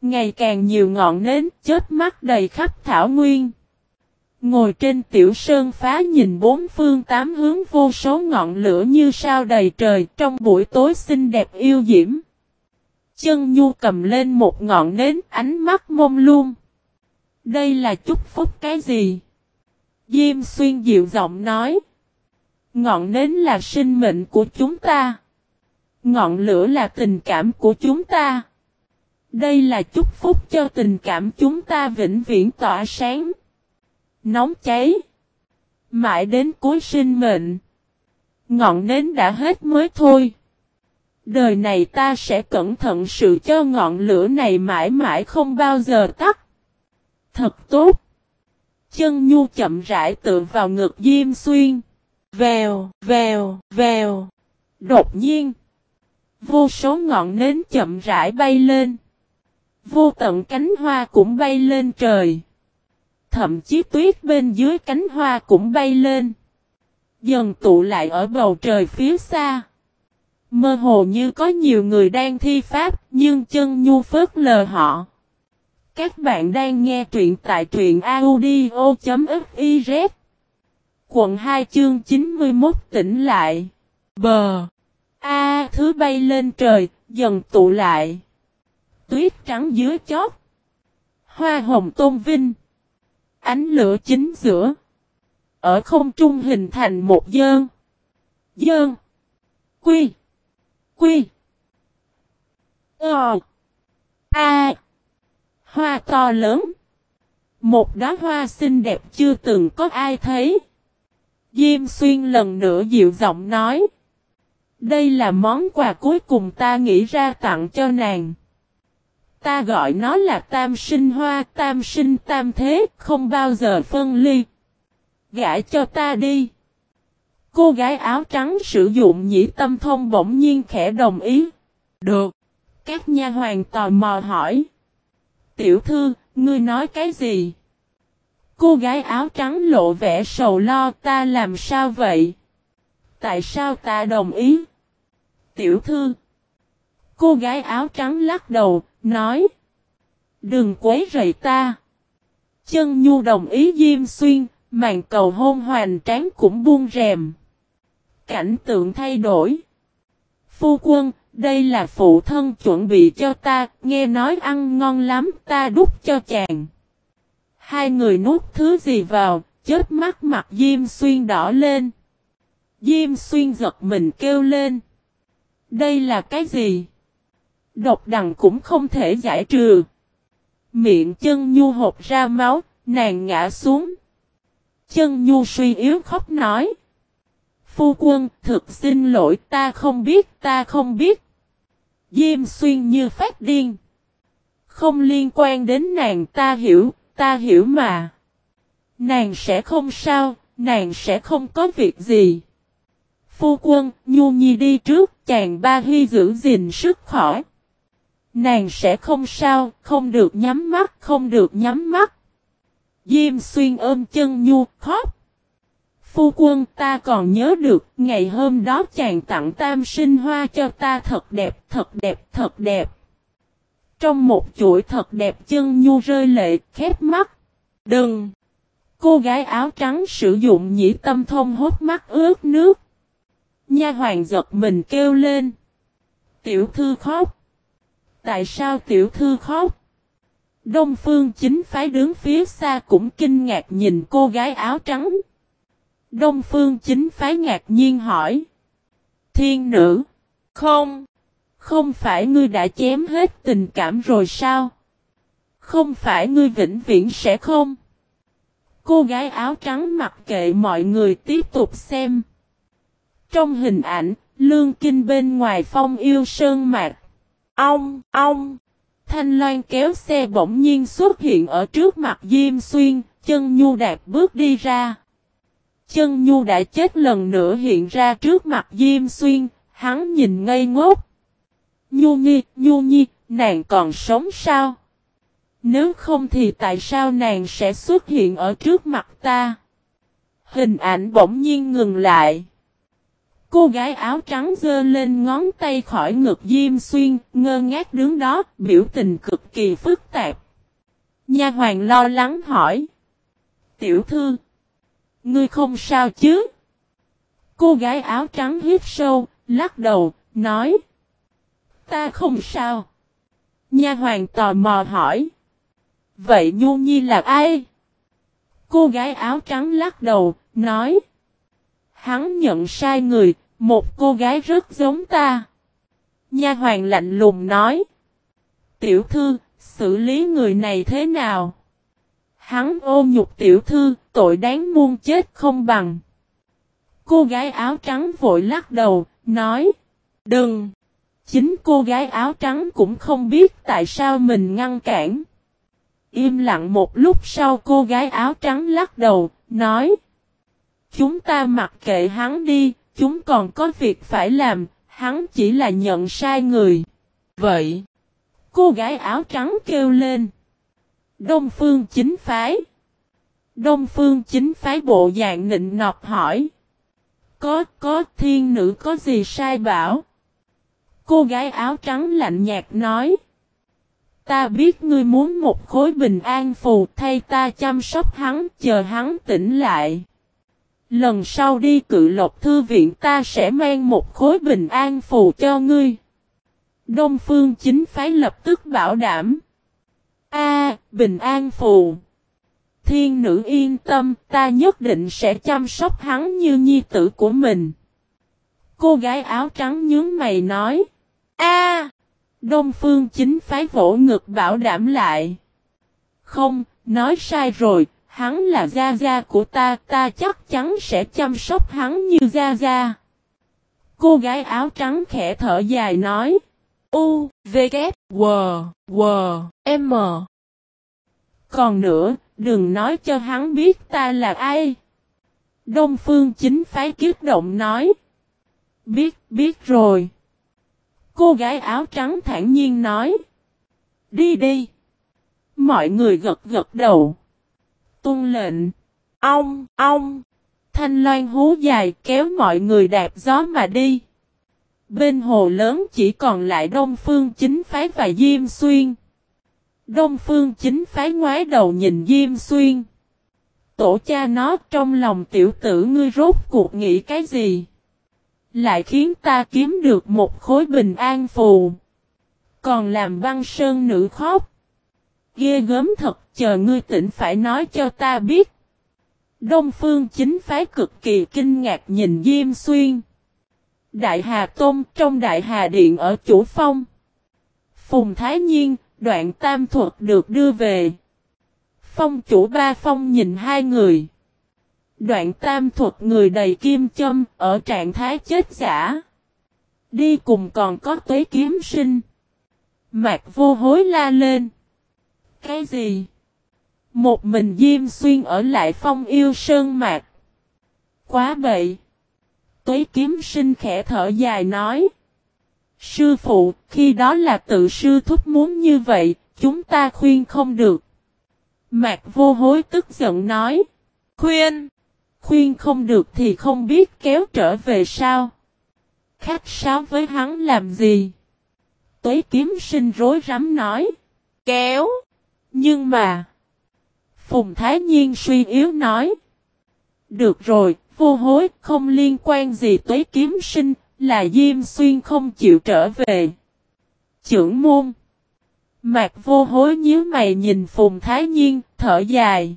Ngày càng nhiều ngọn nến chết mắt đầy khắp thảo nguyên. Ngồi trên tiểu sơn phá nhìn bốn phương tám hướng vô số ngọn lửa như sao đầy trời trong buổi tối xinh đẹp yêu diễm. Chân nhu cầm lên một ngọn nến, ánh mắt mông luôn. Đây là chúc phúc cái gì? Diêm xuyên dịu giọng nói. Ngọn nến là sinh mệnh của chúng ta. Ngọn lửa là tình cảm của chúng ta. Đây là chúc phúc cho tình cảm chúng ta vĩnh viễn tỏa sáng. Nóng cháy. Mãi đến cuối sinh mệnh. Ngọn nến đã hết mới thôi. Đời này ta sẽ cẩn thận sự cho ngọn lửa này mãi mãi không bao giờ tắt. Thật tốt. Chân nhu chậm rãi tựa vào ngực Diêm Xuyên. Vèo, vèo, vèo. Đột nhiên. Vô số ngọn nến chậm rãi bay lên. Vô tận cánh hoa cũng bay lên trời. Thậm chí tuyết bên dưới cánh hoa cũng bay lên. Dần tụ lại ở bầu trời phía xa. Mơ hồ như có nhiều người đang thi pháp, nhưng chân nhu phớt lờ họ. Các bạn đang nghe truyện tại truyện audio.fiz. Quận 2 chương 91 tỉnh lại. Bờ. A thứ bay lên trời, dần tụ lại. Tuyết trắng dưới chót. Hoa hồng tôn vinh. Ánh lửa chính giữa. Ở không trung hình thành một dơn. Dơn. Quy. Quy. Ờ. A. Hoa to lớn. Một đóa hoa xinh đẹp chưa từng có ai thấy. Diêm xuyên lần nữa dịu giọng nói. Đây là món quà cuối cùng ta nghĩ ra tặng cho nàng. Ta gọi nó là tam sinh hoa, tam sinh tam thế, không bao giờ phân ly. Gã cho ta đi. Cô gái áo trắng sử dụng nhĩ tâm thông bỗng nhiên khẽ đồng ý. Được. Các nha hoàng tò mò hỏi. Tiểu thư, ngươi nói cái gì? Cô gái áo trắng lộ vẻ sầu lo ta làm sao vậy? Tại sao ta đồng ý? Tiểu thư. Cô gái áo trắng lắc đầu, nói. Đừng quấy rầy ta. Chân nhu đồng ý Diêm Xuyên, màn cầu hôn hoàn tráng cũng buông rèm. Cảnh tượng thay đổi. Phu quân, đây là phụ thân chuẩn bị cho ta, nghe nói ăn ngon lắm, ta đút cho chàng. Hai người nuốt thứ gì vào, chết mắt mặt Diêm Xuyên đỏ lên. Diêm Xuyên giật mình kêu lên. Đây là cái gì? Độc đằng cũng không thể giải trừ. Miệng chân nhu hộp ra máu, nàng ngã xuống. Chân nhu suy yếu khóc nói. Phu quân, thực xin lỗi ta không biết, ta không biết. Diêm xuyên như phát điên. Không liên quan đến nàng ta hiểu, ta hiểu mà. Nàng sẽ không sao, nàng sẽ không có việc gì. Phu quân, Nhu Nhi đi trước, chàng ba hy giữ gìn sức khỏi. Nàng sẽ không sao, không được nhắm mắt, không được nhắm mắt. Diêm xuyên ôm chân Nhu, khóc. Phu quân ta còn nhớ được, ngày hôm đó chàng tặng tam sinh hoa cho ta thật đẹp, thật đẹp, thật đẹp. Trong một chuỗi thật đẹp chân Nhu rơi lệ, khép mắt. Đừng! Cô gái áo trắng sử dụng nhĩ tâm thông hốt mắt ướt nước. Nha hoàng giật mình kêu lên. Tiểu thư khóc. Tại sao tiểu thư khóc? Đông phương chính phái đứng phía xa cũng kinh ngạc nhìn cô gái áo trắng. Đông phương chính phái ngạc nhiên hỏi. Thiên nữ. Không. Không phải ngươi đã chém hết tình cảm rồi sao? Không phải ngươi vĩnh viễn sẽ không? Cô gái áo trắng mặc kệ mọi người tiếp tục xem. Trong hình ảnh, lương kinh bên ngoài phong yêu sơn mạc. Ông, ông, Thanh Loan kéo xe bỗng nhiên xuất hiện ở trước mặt Diêm Xuyên, chân nhu đạp bước đi ra. Chân nhu đã chết lần nữa hiện ra trước mặt Diêm Xuyên, hắn nhìn ngây ngốc. Nhu nhi, nhu nhi, nàng còn sống sao? Nếu không thì tại sao nàng sẽ xuất hiện ở trước mặt ta? Hình ảnh bỗng nhiên ngừng lại. Cô gái áo trắng dơ lên ngón tay khỏi ngực Diêm Xuyên, ngơ ngác đứng đó, biểu tình cực kỳ phức tạp. Nha hoàng lo lắng hỏi. Tiểu thư, ngươi không sao chứ? Cô gái áo trắng hít sâu, lắc đầu, nói. Ta không sao. Nha hoàng tò mò hỏi. Vậy Nhu Nhi là ai? Cô gái áo trắng lắc đầu, nói. Hắn nhận sai người, một cô gái rất giống ta. Nha hoàng lạnh lùng nói. Tiểu thư, xử lý người này thế nào? Hắn ôm nhục tiểu thư, tội đáng muôn chết không bằng. Cô gái áo trắng vội lắc đầu, nói. Đừng! Chính cô gái áo trắng cũng không biết tại sao mình ngăn cản. Im lặng một lúc sau cô gái áo trắng lắc đầu, nói. Chúng ta mặc kệ hắn đi, chúng còn có việc phải làm, hắn chỉ là nhận sai người. Vậy, cô gái áo trắng kêu lên. Đông phương chính phái. Đông phương chính phái bộ dạng nịnh nọt hỏi. Có, có, thiên nữ có gì sai bảo? Cô gái áo trắng lạnh nhạt nói. Ta biết ngươi muốn một khối bình an phù thay ta chăm sóc hắn chờ hắn tỉnh lại. Lần sau đi cự lộc thư viện ta sẽ mang một khối bình an phù cho ngươi. Đông phương chính phái lập tức bảo đảm. A, bình an phù. Thiên nữ yên tâm, ta nhất định sẽ chăm sóc hắn như nhi tử của mình. Cô gái áo trắng nhướng mày nói. A, Đông phương chính phái vỗ ngực bảo đảm lại. Không, nói sai rồi, hắn là gia gia của ta, ta chắc chắn sẽ chăm sóc hắn như gia gia. Cô gái áo trắng khẽ thở dài nói. U, V, K, W, W, M. Còn nữa, đừng nói cho hắn biết ta là ai. Đông phương chính phái kiết động nói. Biết, biết rồi. Cô gái áo trắng thản nhiên nói. Đi đi. Mọi người gật gật đầu tuân lệnh. Ông, ông. Thanh loan hú dài kéo mọi người đạp gió mà đi. Bên hồ lớn chỉ còn lại Đông Phương Chính Phái và Diêm Xuyên. Đông Phương Chính Phái ngoái đầu nhìn Diêm Xuyên. Tổ cha nó trong lòng tiểu tử ngươi rốt cuộc nghĩ cái gì? Lại khiến ta kiếm được một khối bình an phù. Còn làm băng sơn nữ khóc. Ghê gớm thật chờ ngươi tỉnh phải nói cho ta biết. Đông phương chính phái cực kỳ kinh ngạc nhìn Diêm Xuyên. Đại Hà Tôn trong Đại Hà Điện ở Chủ Phong. Phùng Thái Nhiên, đoạn tam thuật được đưa về. Phong chủ ba phong nhìn hai người. Đoạn tam thuật người đầy kim châm ở trạng thái chết giả. Đi cùng còn có tuế kiếm sinh. Mạc vô hối la lên. Cái gì? Một mình Diêm Xuyên ở lại phong yêu sơn mạc. Quá bậy. Tuế kiếm sinh khẽ thở dài nói. Sư phụ, khi đó là tự sư thúc muốn như vậy, chúng ta khuyên không được. Mạc vô hối tức giận nói. Khuyên! Khuyên không được thì không biết kéo trở về sao. Khách sáo với hắn làm gì? Tuế kiếm sinh rối rắm nói. Kéo. Nhưng mà. Phùng Thái Nhiên suy yếu nói. Được rồi, vô hối, không liên quan gì tới kiếm sinh, là Diêm Xuyên không chịu trở về. Chưởng môn. Mạc vô hối nhíu mày nhìn Phùng Thái Nhiên, thở dài.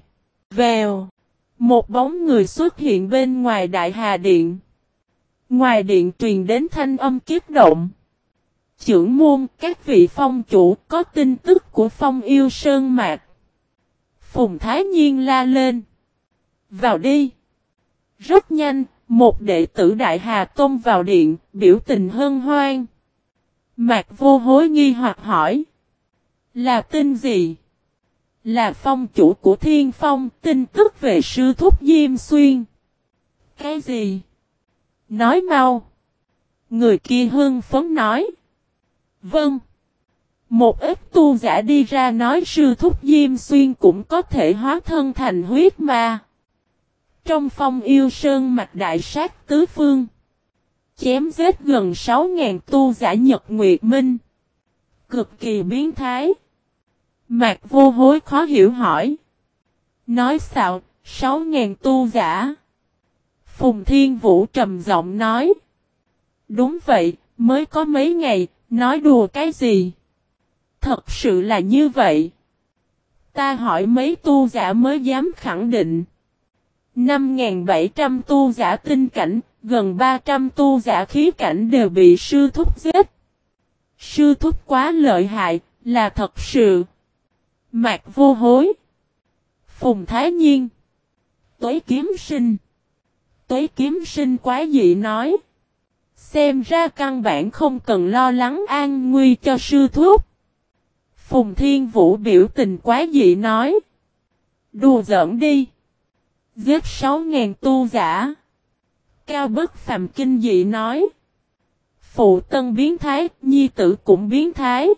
Vèo. Một bóng người xuất hiện bên ngoài đại hà điện. Ngoài điện truyền đến thanh âm kiếp động. Chưởng môn, các vị phong chủ có tin tức của phong yêu sơn mạc. Phùng Thái Nhiên la lên. Vào đi. Rất nhanh, một đệ tử Đại Hà Tôn vào điện, biểu tình hân hoan. Mạc vô hối nghi hoặc hỏi. Là tin gì? Là phong chủ của thiên phong, tin tức về sư thúc Diêm Xuyên. Cái gì? Nói mau. Người kia hưng phấn nói. Vâng. Một ít tu giả đi ra nói sư thúc Diêm Xuyên cũng có thể hóa thân thành huyết ma. Trong phong yêu sơn mạch đại sát tứ phương. Chém giết gần 6.000 tu giả Nhật Nguyệt Minh. Cực kỳ biến thái. Mạc vô hối khó hiểu hỏi. Nói xạo, 6.000 tu giả. Phùng Thiên Vũ trầm giọng nói. Đúng vậy, mới có mấy ngày, nói đùa cái gì? Thật sự là như vậy. Ta hỏi mấy tu giả mới dám khẳng định. 5.700 tu giả tinh cảnh, gần 300 tu giả khí cảnh đều bị sư thúc giết. Sư thúc quá lợi hại, là thật sự. Mạc vô hối. Phùng Thái Nhiên. Tuế kiếm sinh. Tuế kiếm sinh quá dị nói. Xem ra căn bản không cần lo lắng an nguy cho sư thúc. Phùng Thiên Vũ biểu tình quá dị nói. Đùa giỡn đi. Giết sáu ngàn tu giả. Cao bất phàm kinh dị nói. Phụ tân biến thái, nhi tử cũng biến thái.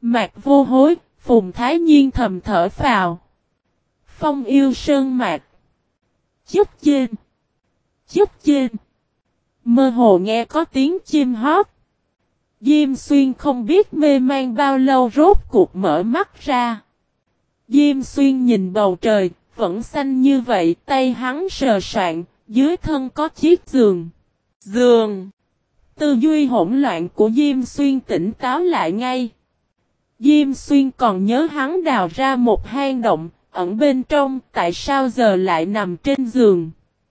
Mạc vô hối, phùng thái nhiên thầm thở phào. Phong yêu sơn mạc. Chức chên. Chức chên. Mơ hồ nghe có tiếng chim hót. Diêm xuyên không biết mê man bao lâu rốt cuộc mở mắt ra. Diêm xuyên nhìn bầu trời, vẫn xanh như vậy, tay hắn sờ soạn, dưới thân có chiếc giường. Giường! Tư duy hỗn loạn của Diêm Xuyên tỉnh táo lại ngay. Diêm Xuyên còn nhớ hắn đào ra một hang động, ẩn bên trong, tại sao giờ lại nằm trên giường.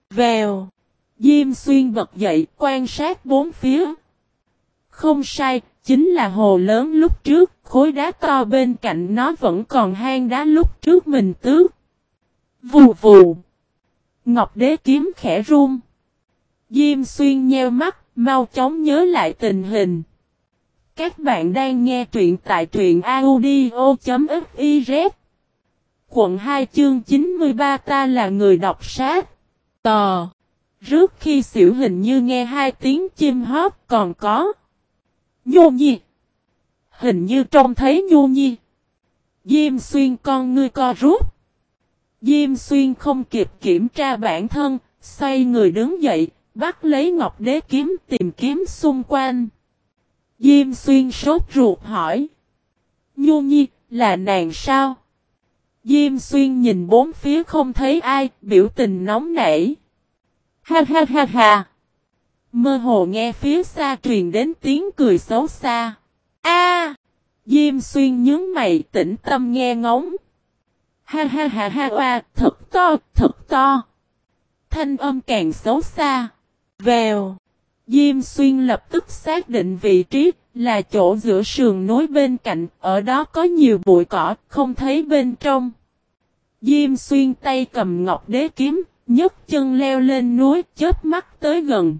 Vèo! Diêm Xuyên bật dậy, quan sát bốn phía. Không sai, chính là hồ lớn lúc trước, khối đá to bên cạnh nó vẫn còn hang đá lúc trước mình tước. Vù vù. Ngọc đế kiếm khẽ run. Diêm xuyên nheo mắt, mau chóng nhớ lại tình hình. Các bạn đang nghe truyện tại truyện audio.fiz. Quận 2 chương 93 ta là người đọc sát. Tò. Rước khi xỉu hình như nghe hai tiếng chim hót còn có. Nhu nhi. Hình như trông thấy Nhu nhi. Diêm xuyên con ngươi co rút. Diêm xuyên không kịp kiểm tra bản thân, xoay người đứng dậy, bắt lấy ngọc đế kiếm tìm kiếm xung quanh. Diêm xuyên sốt ruột hỏi. Nhu nhi, là nàng sao? Diêm xuyên nhìn bốn phía không thấy ai, biểu tình nóng nảy. Ha ha ha ha. Mơ hồ nghe phía xa truyền đến tiếng cười xấu xa. A! Diêm xuyên nhướng mày tĩnh tâm nghe ngóng. Ha ha ha ha oa, thật to, thật to. Thanh âm càng xấu xa. Vèo. Diêm xuyên lập tức xác định vị trí, là chỗ giữa sườn núi bên cạnh, ở đó có nhiều bụi cỏ, không thấy bên trong. Diêm xuyên tay cầm ngọc đế kiếm, nhấc chân leo lên núi, chớp mắt tới gần.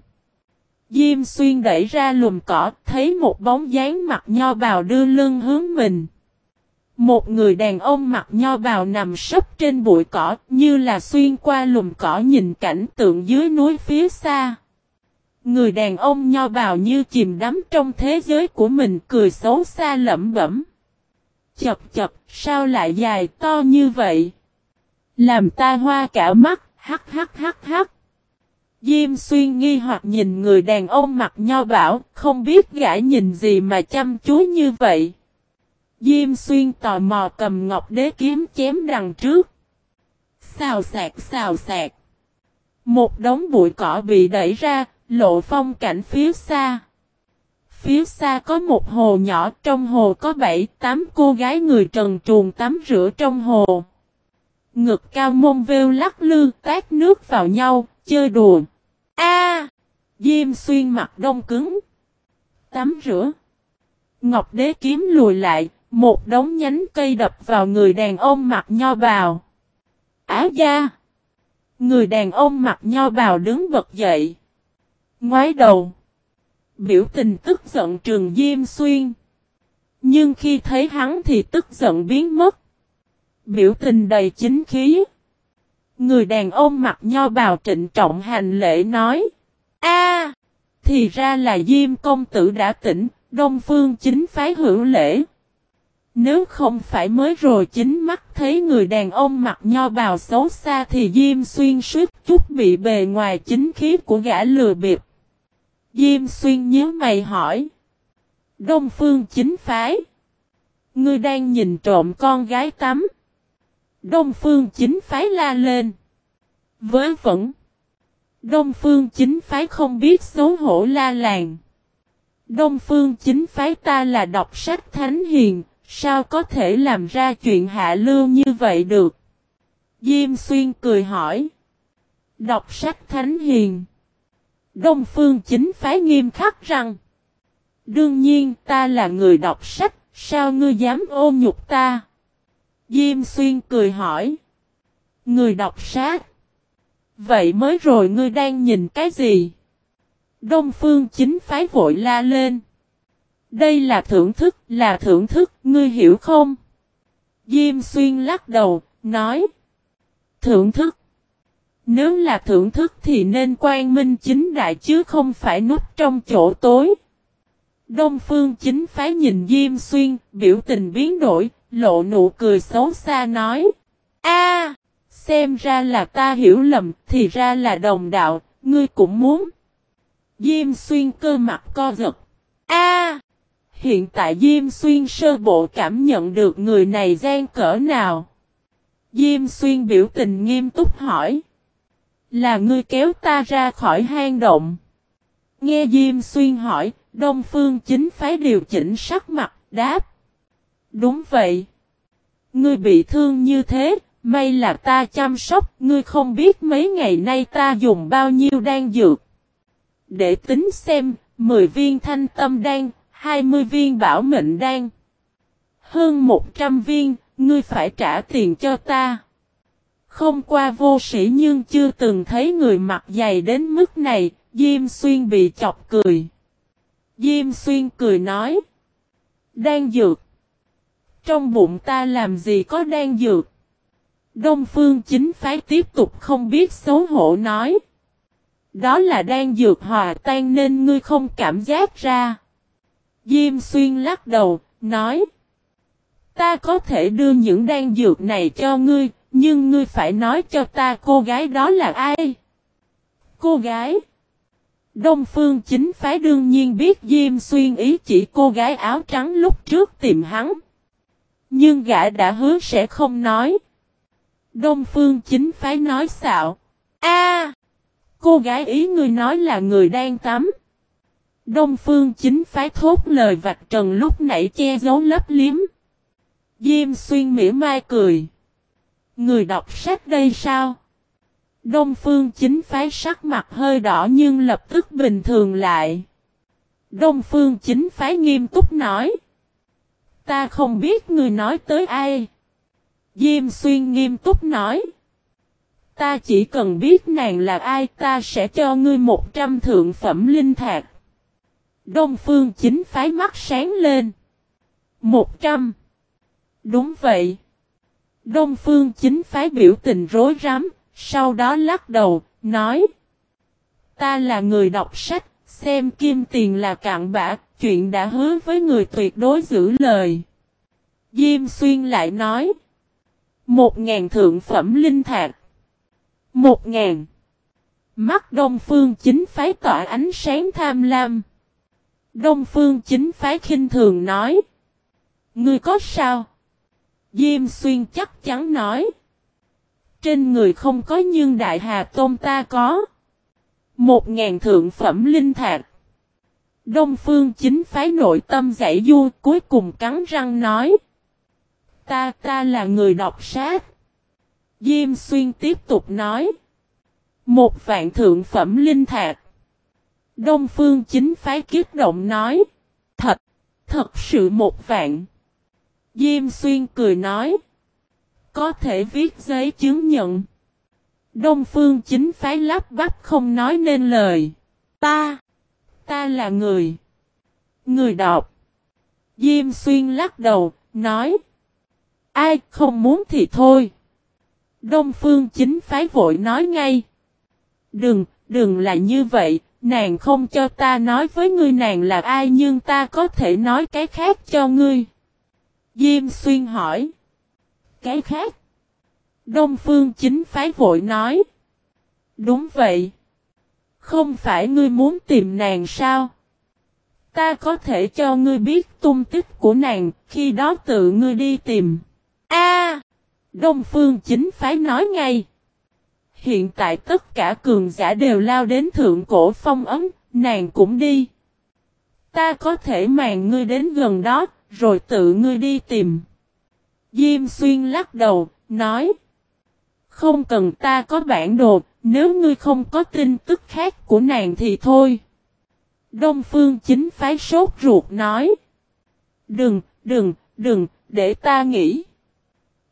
Diêm xuyên đẩy ra lùm cỏ, thấy một bóng dáng mặt nho bào đưa lưng hướng mình. Một người đàn ông mặc nho bào nằm sấp trên bụi cỏ, như là xuyên qua lùm cỏ nhìn cảnh tượng dưới núi phía xa. Người đàn ông nho bào như chìm đắm trong thế giới của mình cười xấu xa lẩm bẩm. Chập chập, sao lại dài to như vậy? Làm ta hoa cả mắt, hắc hắc hắc hắc. Diêm xuyên nghi hoặc nhìn người đàn ông mặc nho bảo, không biết gã nhìn gì mà chăm chú như vậy. Diêm xuyên tò mò cầm ngọc đế kiếm chém đằng trước. Xào xạc xào xạc. Một đống bụi cỏ bị đẩy ra, lộ phong cảnh phía xa. Phía xa có một hồ nhỏ, trong hồ có bảy, tám cô gái người trần truồng tắm rửa trong hồ. Ngực cao mông vêu lắc lư, tát nước vào nhau, chơi đùa. A! Diêm xuyên mặt đông cứng. Tắm rửa. Ngọc đế kiếm lùi lại, một đống nhánh cây đập vào người đàn ông mặc nho bào. Áo da. Người đàn ông mặc nho bào đứng bật dậy. Ngoái đầu. Biểu tình tức giận trường Diêm Xuyên. Nhưng khi thấy hắn thì tức giận biến mất. Biểu tình đầy chính khí. Người đàn ông mặc nho bào trịnh trọng hành lễ nói. a thì ra là Diêm công tử đã tỉnh, Đông Phương chính phái hưởng lễ. Nếu không phải mới rồi chính mắt thấy người đàn ông mặc nho bào xấu xa thì Diêm Xuyên suýt chút bị bề ngoài chính khí của gã lừa bịp. Diêm Xuyên nhớ mày hỏi. Đông Phương chính phái. Ngươi đang nhìn trộm con gái tắm. Đông Phương chính phái la lên. Với vẫn. Đông Phương chính phái không biết xấu hổ la làng. Đông Phương chính phái ta là đọc sách thánh hiền, Sao có thể làm ra chuyện hạ lưu như vậy được? Diêm xuyên cười hỏi. Đọc sách thánh hiền. Đông phương chính phái nghiêm khắc rằng. Đương nhiên ta là người đọc sách, sao ngươi dám ôm nhục ta? Diêm xuyên cười hỏi. Người đọc sát Vậy mới rồi ngươi đang nhìn cái gì? Đông phương chính phái vội la lên. Đây là thưởng thức, là thưởng thức, ngươi hiểu không? Diêm xuyên lắc đầu, nói. Thưởng thức. Nếu là thưởng thức thì nên quan minh chính đại chứ không phải núp trong chỗ tối. Đông phương chính phái nhìn Diêm Xuyên, biểu tình biến đổi, lộ nụ cười xấu xa nói. a xem ra là ta hiểu lầm, thì ra là đồng đạo, ngươi cũng muốn. Diêm Xuyên cơ mặt co giật. a hiện tại Diêm Xuyên sơ bộ cảm nhận được người này gian cỡ nào. Diêm Xuyên biểu tình nghiêm túc hỏi. Là ngươi kéo ta ra khỏi hang động. Nghe Diêm Xuyên hỏi, Đông Phương chính phái điều chỉnh sắc mặt, đáp. Đúng vậy. Ngươi bị thương như thế, may là ta chăm sóc, ngươi không biết mấy ngày nay ta dùng bao nhiêu đan dược. Để tính xem, 10 viên thanh tâm đan, 20 viên bảo mệnh đan. Hơn 100 viên, ngươi phải trả tiền cho ta. Không qua vô sĩ nhưng chưa từng thấy người mặt dày đến mức này, Diêm Xuyên bị chọc cười. Diêm Xuyên cười nói. Đang dược. Trong bụng ta làm gì có đang dược. Đông Phương chính phái tiếp tục không biết xấu hổ nói. Đó là đang dược hòa tan nên ngươi không cảm giác ra. Diêm Xuyên lắc đầu, nói. Ta có thể đưa những đan dược này cho ngươi, nhưng ngươi phải nói cho ta cô gái đó là ai? Cô gái? Đông Phương chính phái đương nhiên biết Diêm Xuyên ý chỉ cô gái áo trắng lúc trước tìm hắn. Nhưng gã đã hứa sẽ không nói. Đông Phương chính phái nói xạo. A, Cô gái ý người nói là người đang tắm. Đông Phương chính phái thốt lời vạch trần lúc nãy che giấu lấp liếm. Diêm Xuyên mỉa mai cười. Người đọc sách đây sao? Đông phương chính phái sắc mặt hơi đỏ nhưng lập tức bình thường lại. Đông phương chính phái nghiêm túc nói. Ta không biết người nói tới ai. Diêm xuyên nghiêm túc nói. Ta chỉ cần biết nàng là ai ta sẽ cho ngươi một trăm thượng phẩm linh thạc. Đông phương chính phái mắt sáng lên. Một trăm. Đúng vậy. Đông phương chính phái biểu tình rối rắm, sau đó lắc đầu, nói. Ta là người đọc sách, xem kim tiền là cạn bã, chuyện đã hứa với người tuyệt đối giữ lời. Diêm xuyên lại nói. Một ngàn thượng phẩm linh thạc. Một ngàn. Mắt đông phương chính phái tỏa ánh sáng tham lam. Đông phương chính phái khinh thường nói. Ngươi có sao? Diêm xuyên chắc chắn nói. Trên người không có nhưng đại hà tôn ta có. Một ngàn thượng phẩm linh thạc. Đông phương chính phái nội tâm giải du cuối cùng cắn răng nói. Ta ta là người đọc sát. Diêm xuyên tiếp tục nói. Một vạn thượng phẩm linh thạc. Đông phương chính phái kiếp động nói. Thật, thật sự một vạn. Diêm xuyên cười nói. Có thể viết giấy chứng nhận. Đông phương chính phái lắp bắp không nói nên lời. Ta, ta là người. Người đọc. Diêm xuyên lắc đầu, nói. Ai không muốn thì thôi. Đông phương chính phái vội nói ngay. Đừng, đừng là như vậy, nàng không cho ta nói với ngươi nàng là ai nhưng ta có thể nói cái khác cho ngươi. Diêm xuyên hỏi. Cái khác. Đông phương chính phái vội nói. Đúng vậy. Không phải ngươi muốn tìm nàng sao? Ta có thể cho ngươi biết tung tích của nàng, khi đó tự ngươi đi tìm. A, Đông Phương chính phái nói ngay. Hiện tại tất cả cường giả đều lao đến thượng cổ phong ấm, nàng cũng đi. Ta có thể màng ngươi đến gần đó, rồi tự ngươi đi tìm. Diêm xuyên lắc đầu, nói. Không cần ta có bản đồ, nếu ngươi không có tin tức khác của nàng thì thôi. Đông phương chính phái sốt ruột nói. Đừng, đừng, đừng, để ta nghĩ.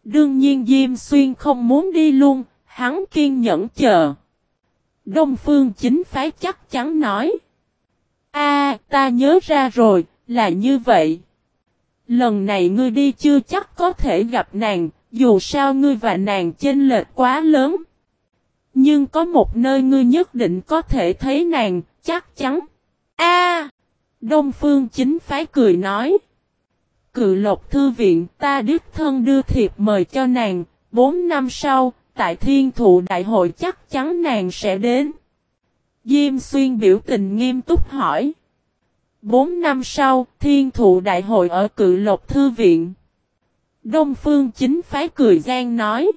Đương nhiên Diêm Xuyên không muốn đi luôn, hắn kiên nhẫn chờ. Đông phương chính phái chắc chắn nói. A, ta nhớ ra rồi, là như vậy. Lần này ngươi đi chưa chắc có thể gặp nàng, dù sao ngươi và nàng chênh lệch quá lớn. Nhưng có một nơi ngươi nhất định có thể thấy nàng, chắc chắn. A, Đông Phương chính phái cười nói. Cự lộc thư viện ta đích thân đưa thiệp mời cho nàng, bốn năm sau, tại thiên thụ đại hội chắc chắn nàng sẽ đến. Diêm xuyên biểu tình nghiêm túc hỏi. Bốn năm sau, thiên thụ đại hội ở cự lộc thư viện. Đông phương chính phái cười gian nói.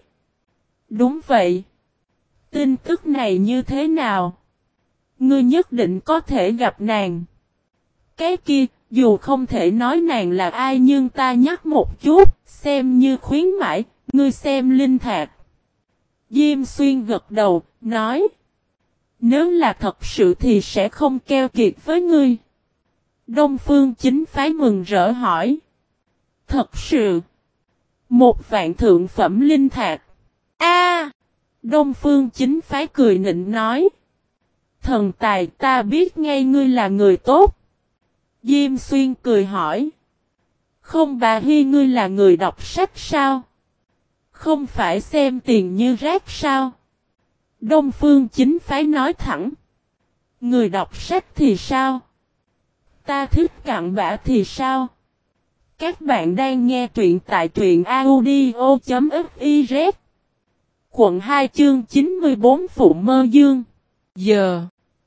Đúng vậy. Tin tức này như thế nào? Ngươi nhất định có thể gặp nàng. Cái kia, dù không thể nói nàng là ai nhưng ta nhắc một chút, xem như khuyến mãi, ngươi xem linh thạc. Diêm xuyên gật đầu, nói. Nếu là thật sự thì sẽ không keo kiệt với ngươi. Đông phương chính phái mừng rỡ hỏi. Thật sự. Một vạn thượng phẩm linh thạc. A Đông phương chính phái cười nịnh nói. Thần tài ta biết ngay ngươi là người tốt. Diêm xuyên cười hỏi. Không bà Hy ngươi là người đọc sách sao? Không phải xem tiền như rác sao? Đông phương chính phái nói thẳng. Người đọc sách thì sao? Ta thích cặn bã thì sao? Các bạn đang nghe truyện tại truyện audio.fif Quận 2 chương 94 Phụ Mơ Dương. Giờ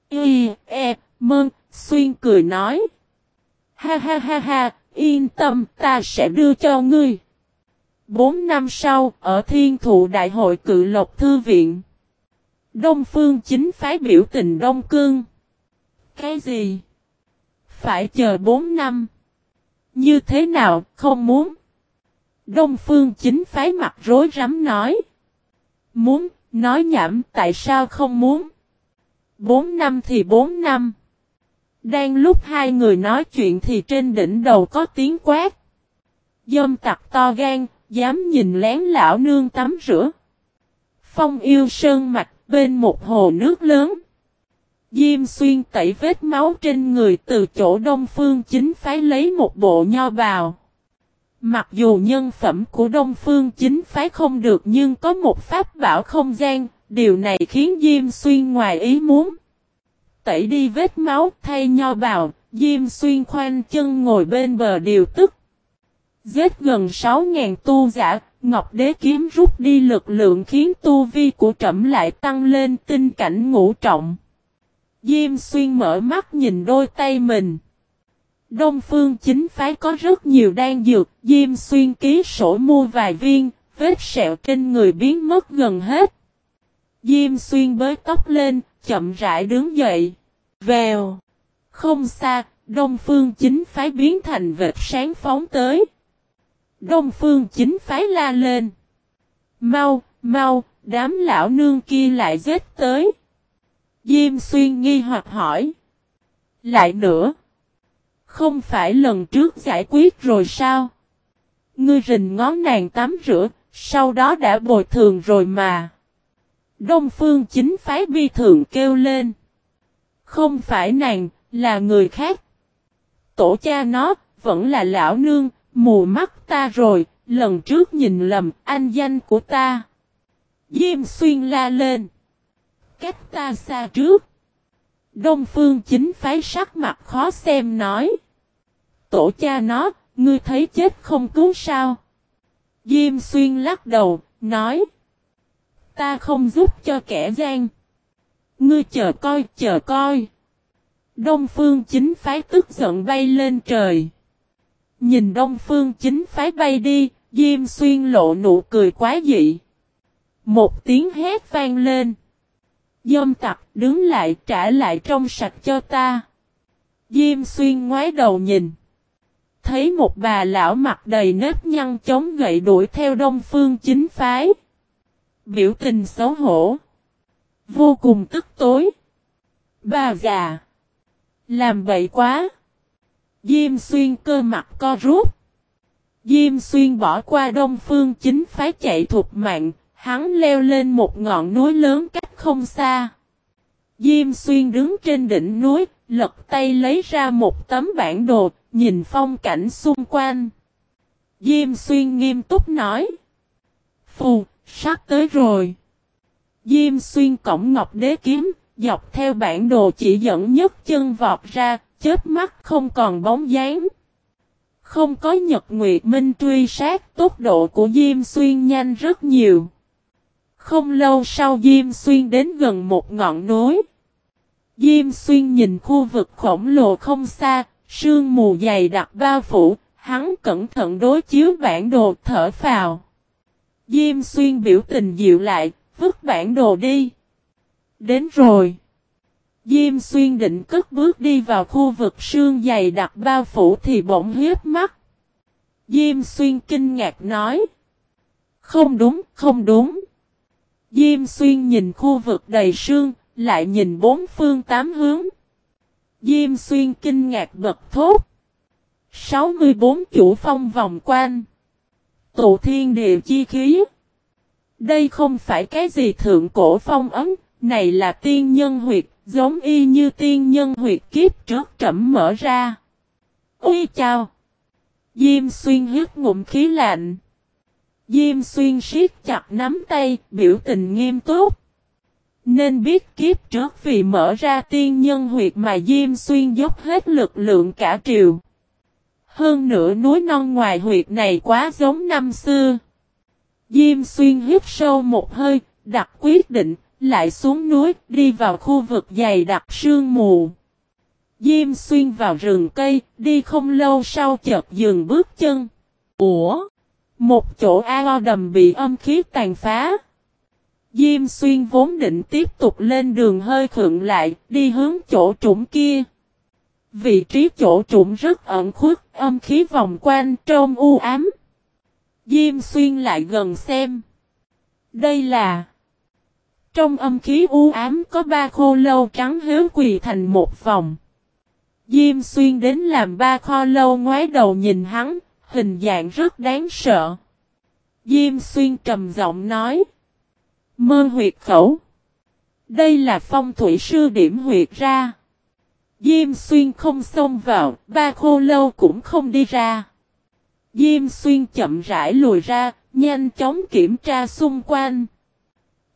Y E. Mơ, Xuyên cười nói. Ha ha ha ha, Yên tâm, ta sẽ đưa cho ngươi. Bốn năm sau, ở Thiên Thụ Đại hội Cự Lộc Thư Viện, Đông Phương chính phái biểu tình Đông Cương. Cái gì? Phải chờ bốn năm. Như thế nào, không muốn? Đông Phương chính phái mặt rối rắm nói. Muốn, nói nhảm tại sao không muốn. Bốn năm thì bốn năm. Đang lúc hai người nói chuyện thì trên đỉnh đầu có tiếng quát. Dâm tặc to gan, dám nhìn lén lão nương tắm rửa. Phong yêu sơn mạch bên một hồ nước lớn. Diêm xuyên tẩy vết máu trên người từ chỗ đông phương chính phái lấy một bộ nho bào. Mặc dù nhân phẩm của Đông Phương chính phái không được nhưng có một pháp bảo không gian, điều này khiến Diêm Xuyên ngoài ý muốn. Tẩy đi vết máu thay nho bào, Diêm Xuyên khoanh chân ngồi bên bờ điều tức. Giết gần 6.000 tu giả, Ngọc Đế kiếm rút đi lực lượng khiến tu vi của trẫm lại tăng lên tinh cảnh ngũ trọng. Diêm Xuyên mở mắt nhìn đôi tay mình. Đông phương chính phái có rất nhiều đan dược, Diêm xuyên ký sổ mua vài viên, vết sẹo trên người biến mất gần hết. Diêm xuyên bới tóc lên, chậm rãi đứng dậy. Vèo. Không xa, Đông phương chính phái biến thành vệt sáng phóng tới. Đông phương chính phái la lên. Mau, mau, đám lão nương kia lại giết tới. Diêm xuyên nghi hoặc hỏi. Lại nữa. Không phải lần trước giải quyết rồi sao? Ngươi rình ngón nàng tắm rửa, sau đó đã bồi thường rồi mà. Đông phương chính phái bi thường kêu lên. Không phải nàng, là người khác. Tổ cha nó, vẫn là lão nương, mù mắt ta rồi, lần trước nhìn lầm anh danh của ta. Diêm xuyên la lên. Cách ta xa trước. Đông phương chính phái sắc mặt khó xem nói. Tổ cha nó, ngươi thấy chết không cứu sao? Diêm xuyên lắc đầu, nói. Ta không giúp cho kẻ gian. Ngươi chờ coi, chờ coi. Đông phương chính phái tức giận bay lên trời. Nhìn đông phương chính phái bay đi, Diêm xuyên lộ nụ cười quá dị. Một tiếng hét vang lên. Dâm tặc đứng lại trả lại trong sạch cho ta. Diêm xuyên ngoái đầu nhìn. Thấy một bà lão mặt đầy nếp nhăn chống gậy đuổi theo đông phương chính phái. Biểu tình xấu hổ. Vô cùng tức tối. Bà già. Làm bậy quá. Diêm xuyên cơ mặt co rút. Diêm xuyên bỏ qua đông phương chính phái chạy thục mạng, hắn leo lên một ngọn núi lớn cách không xa. Diêm xuyên đứng trên đỉnh núi, lật tay lấy ra một tấm bản đồ, nhìn phong cảnh xung quanh. Diêm xuyên nghiêm túc nói. Phù, sắp tới rồi. Diêm xuyên cổng ngọc đế kiếm, dọc theo bản đồ chỉ dẫn nhất chân vọt ra, chết mắt không còn bóng dáng. Không có Nhật Nguyệt Minh truy sát, tốc độ của Diêm Xuyên nhanh rất nhiều. Không lâu sau Diêm Xuyên đến gần một ngọn núi. Diêm Xuyên nhìn khu vực khổng lồ không xa, sương mù dày đặc bao phủ, hắn cẩn thận đối chiếu bản đồ thở phào. Diêm Xuyên biểu tình dịu lại, vứt bản đồ đi. Đến rồi. Diêm xuyên định cất bước đi vào khu vực sương dày đặc bao phủ thì bỗng hiếp mắt. Diêm xuyên kinh ngạc nói. Không đúng, không đúng. Diêm xuyên nhìn khu vực đầy sương, lại nhìn bốn phương tám hướng. Diêm xuyên kinh ngạc bật thốt. 64 chủ phong vòng quanh. Tụ thiên địa chi khí. Đây không phải cái gì thượng cổ phong ấm, này là tiên nhân huyệt, giống y như tiên nhân huyệt kiếp trước trẩm mở ra. Ui chào! Diêm xuyên hít ngụm khí lạnh. Diêm xuyên siết chặt nắm tay, biểu tình nghiêm túc. Nên biết kiếp trước vì mở ra tiên nhân huyệt mà Diêm xuyên dốc hết lực lượng cả triều. Hơn nữa núi non ngoài huyệt này quá giống năm xưa. Diêm xuyên hít sâu một hơi, đặt quyết định, lại xuống núi, đi vào khu vực dày đặc sương mù. Diêm xuyên vào rừng cây, đi không lâu sau chợt dừng bước chân. Ủa? Một chỗ ao đầm bị âm khí tàn phá. Diêm xuyên vốn định tiếp tục lên đường hơi khượng lại, đi hướng chỗ trũng kia. Vị trí chỗ trũng rất ẩn khuất, âm khí vòng quanh trông u ám. Diêm xuyên lại gần xem. Đây là trong âm khí u ám có ba khô lâu trắng hiếu quỳ thành một vòng. Diêm xuyên đến làm ba kho lâu ngoái đầu nhìn hắn, hình dạng rất đáng sợ. Diêm xuyên trầm giọng nói. Mơ huyệt khẩu. Đây là phong thủy sư điểm huyệt ra. Diêm xuyên không xông vào, ba khô lâu cũng không đi ra. Diêm xuyên chậm rãi lùi ra, nhanh chóng kiểm tra xung quanh.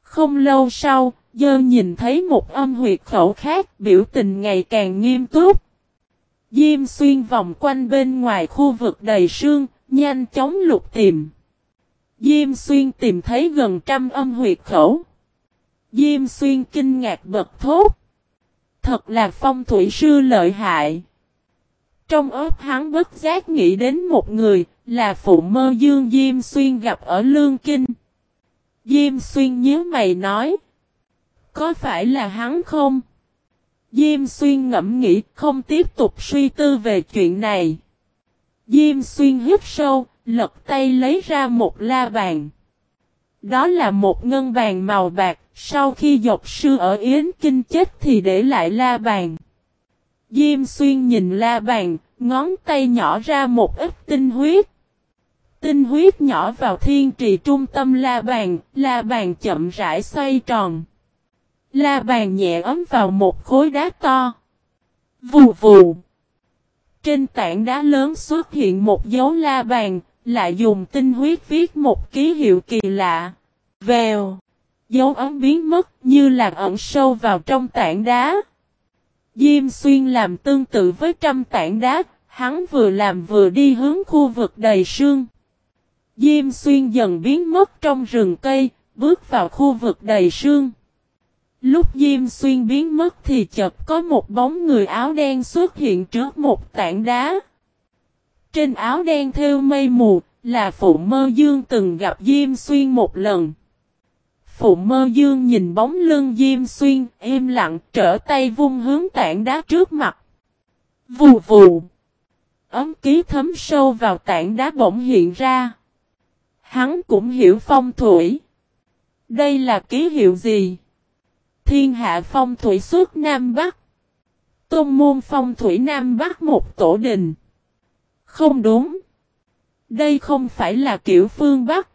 Không lâu sau, dơ nhìn thấy một âm huyệt khẩu khác, biểu tình ngày càng nghiêm túc. Diêm xuyên vòng quanh bên ngoài khu vực đầy sương, nhanh chóng lục tìm. Diêm xuyên tìm thấy gần trăm âm huyệt khẩu. Diêm xuyên kinh ngạc bật thốt. Thật là phong thủy sư lợi hại. Trong ớt hắn bất giác nghĩ đến một người, là phụ mơ dương Diêm xuyên gặp ở Lương Kinh. Diêm xuyên nhớ mày nói. Có phải là hắn không? Diêm xuyên ngẫm nghĩ không tiếp tục suy tư về chuyện này. Diêm xuyên hít sâu, lật tay lấy ra một la bàn. Đó là một ngân bàn màu bạc, sau khi dọc sư ở Yến Kinh chết thì để lại la bàn. Diêm xuyên nhìn la bàn, ngón tay nhỏ ra một ít tinh huyết. Tinh huyết nhỏ vào thiên trì trung tâm la bàn, la bàn chậm rãi xoay tròn. La bàn nhẹ ấm vào một khối đá to. Vù vù. Trên tảng đá lớn xuất hiện một dấu la bàn, lại dùng tinh huyết viết một ký hiệu kỳ lạ. Vèo. Dấu ấm biến mất như là ẩn sâu vào trong tảng đá. Diêm xuyên làm tương tự với trăm tảng đá, hắn vừa làm vừa đi hướng khu vực đầy sương. Diêm xuyên dần biến mất trong rừng cây, bước vào khu vực đầy sương. Lúc Diêm xuyên biến mất thì chợt có một bóng người áo đen xuất hiện trước một tảng đá. Trên áo đen theo mây mù, là Phụ Mơ Dương từng gặp Diêm xuyên một lần. Phụ Mơ Dương nhìn bóng lưng Diêm xuyên, im lặng, trở tay vung hướng tảng đá trước mặt. Vù vù. Ấm ký thấm sâu vào tảng đá bỗng hiện ra. Hắn cũng hiểu phong thủy. Đây là ký hiệu gì? Thiên hạ phong thủy suốt Nam Bắc. Tôn môn phong thủy Nam Bắc một tổ đình. Không đúng. Đây không phải là kiểu phương Bắc.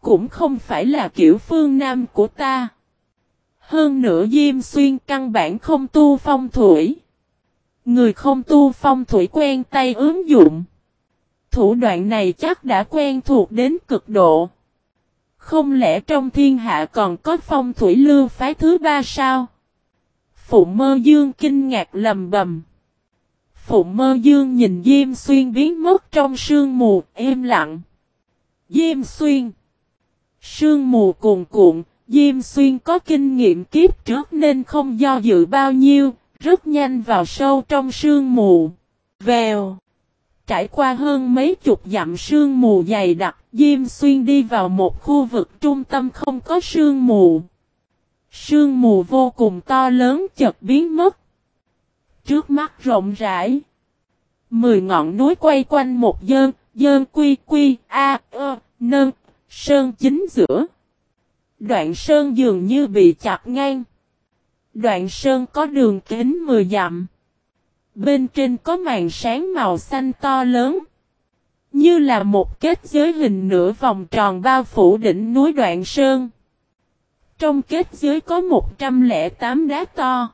Cũng không phải là kiểu phương Nam của ta. Hơn nữa Diêm Xuyên căn bản không tu phong thủy. Người không tu phong thủy quen tay ứng dụng. Thủ đoạn này chắc đã quen thuộc đến cực độ. Không lẽ trong thiên hạ còn có phong thủy lưu phái thứ ba sao? Phụ mơ dương kinh ngạc lầm bầm. Phụ mơ dương nhìn Diêm Xuyên biến mất trong sương mù, êm lặng. Diêm Xuyên Sương mù cuồn cuộn, Diêm Xuyên có kinh nghiệm kiếp trước nên không do dự bao nhiêu, rất nhanh vào sâu trong sương mù. Vèo Trải qua hơn mấy chục dặm sương mù dày đặc, Diêm Xuyên đi vào một khu vực trung tâm không có sương mù. Sương mù vô cùng to lớn chợt biến mất. Trước mắt rộng rãi. Mười ngọn núi quay quanh một dơn, dơn quy quy, a, ơ, nơn, sơn chính giữa. Đoạn sơn dường như bị chặt ngang. Đoạn sơn có đường kính 10 dặm. Bên trên có màn sáng màu xanh to lớn. Như là một kết giới hình nửa vòng tròn bao phủ đỉnh núi đoạn sơn. Trong kết giới có 108 đá to.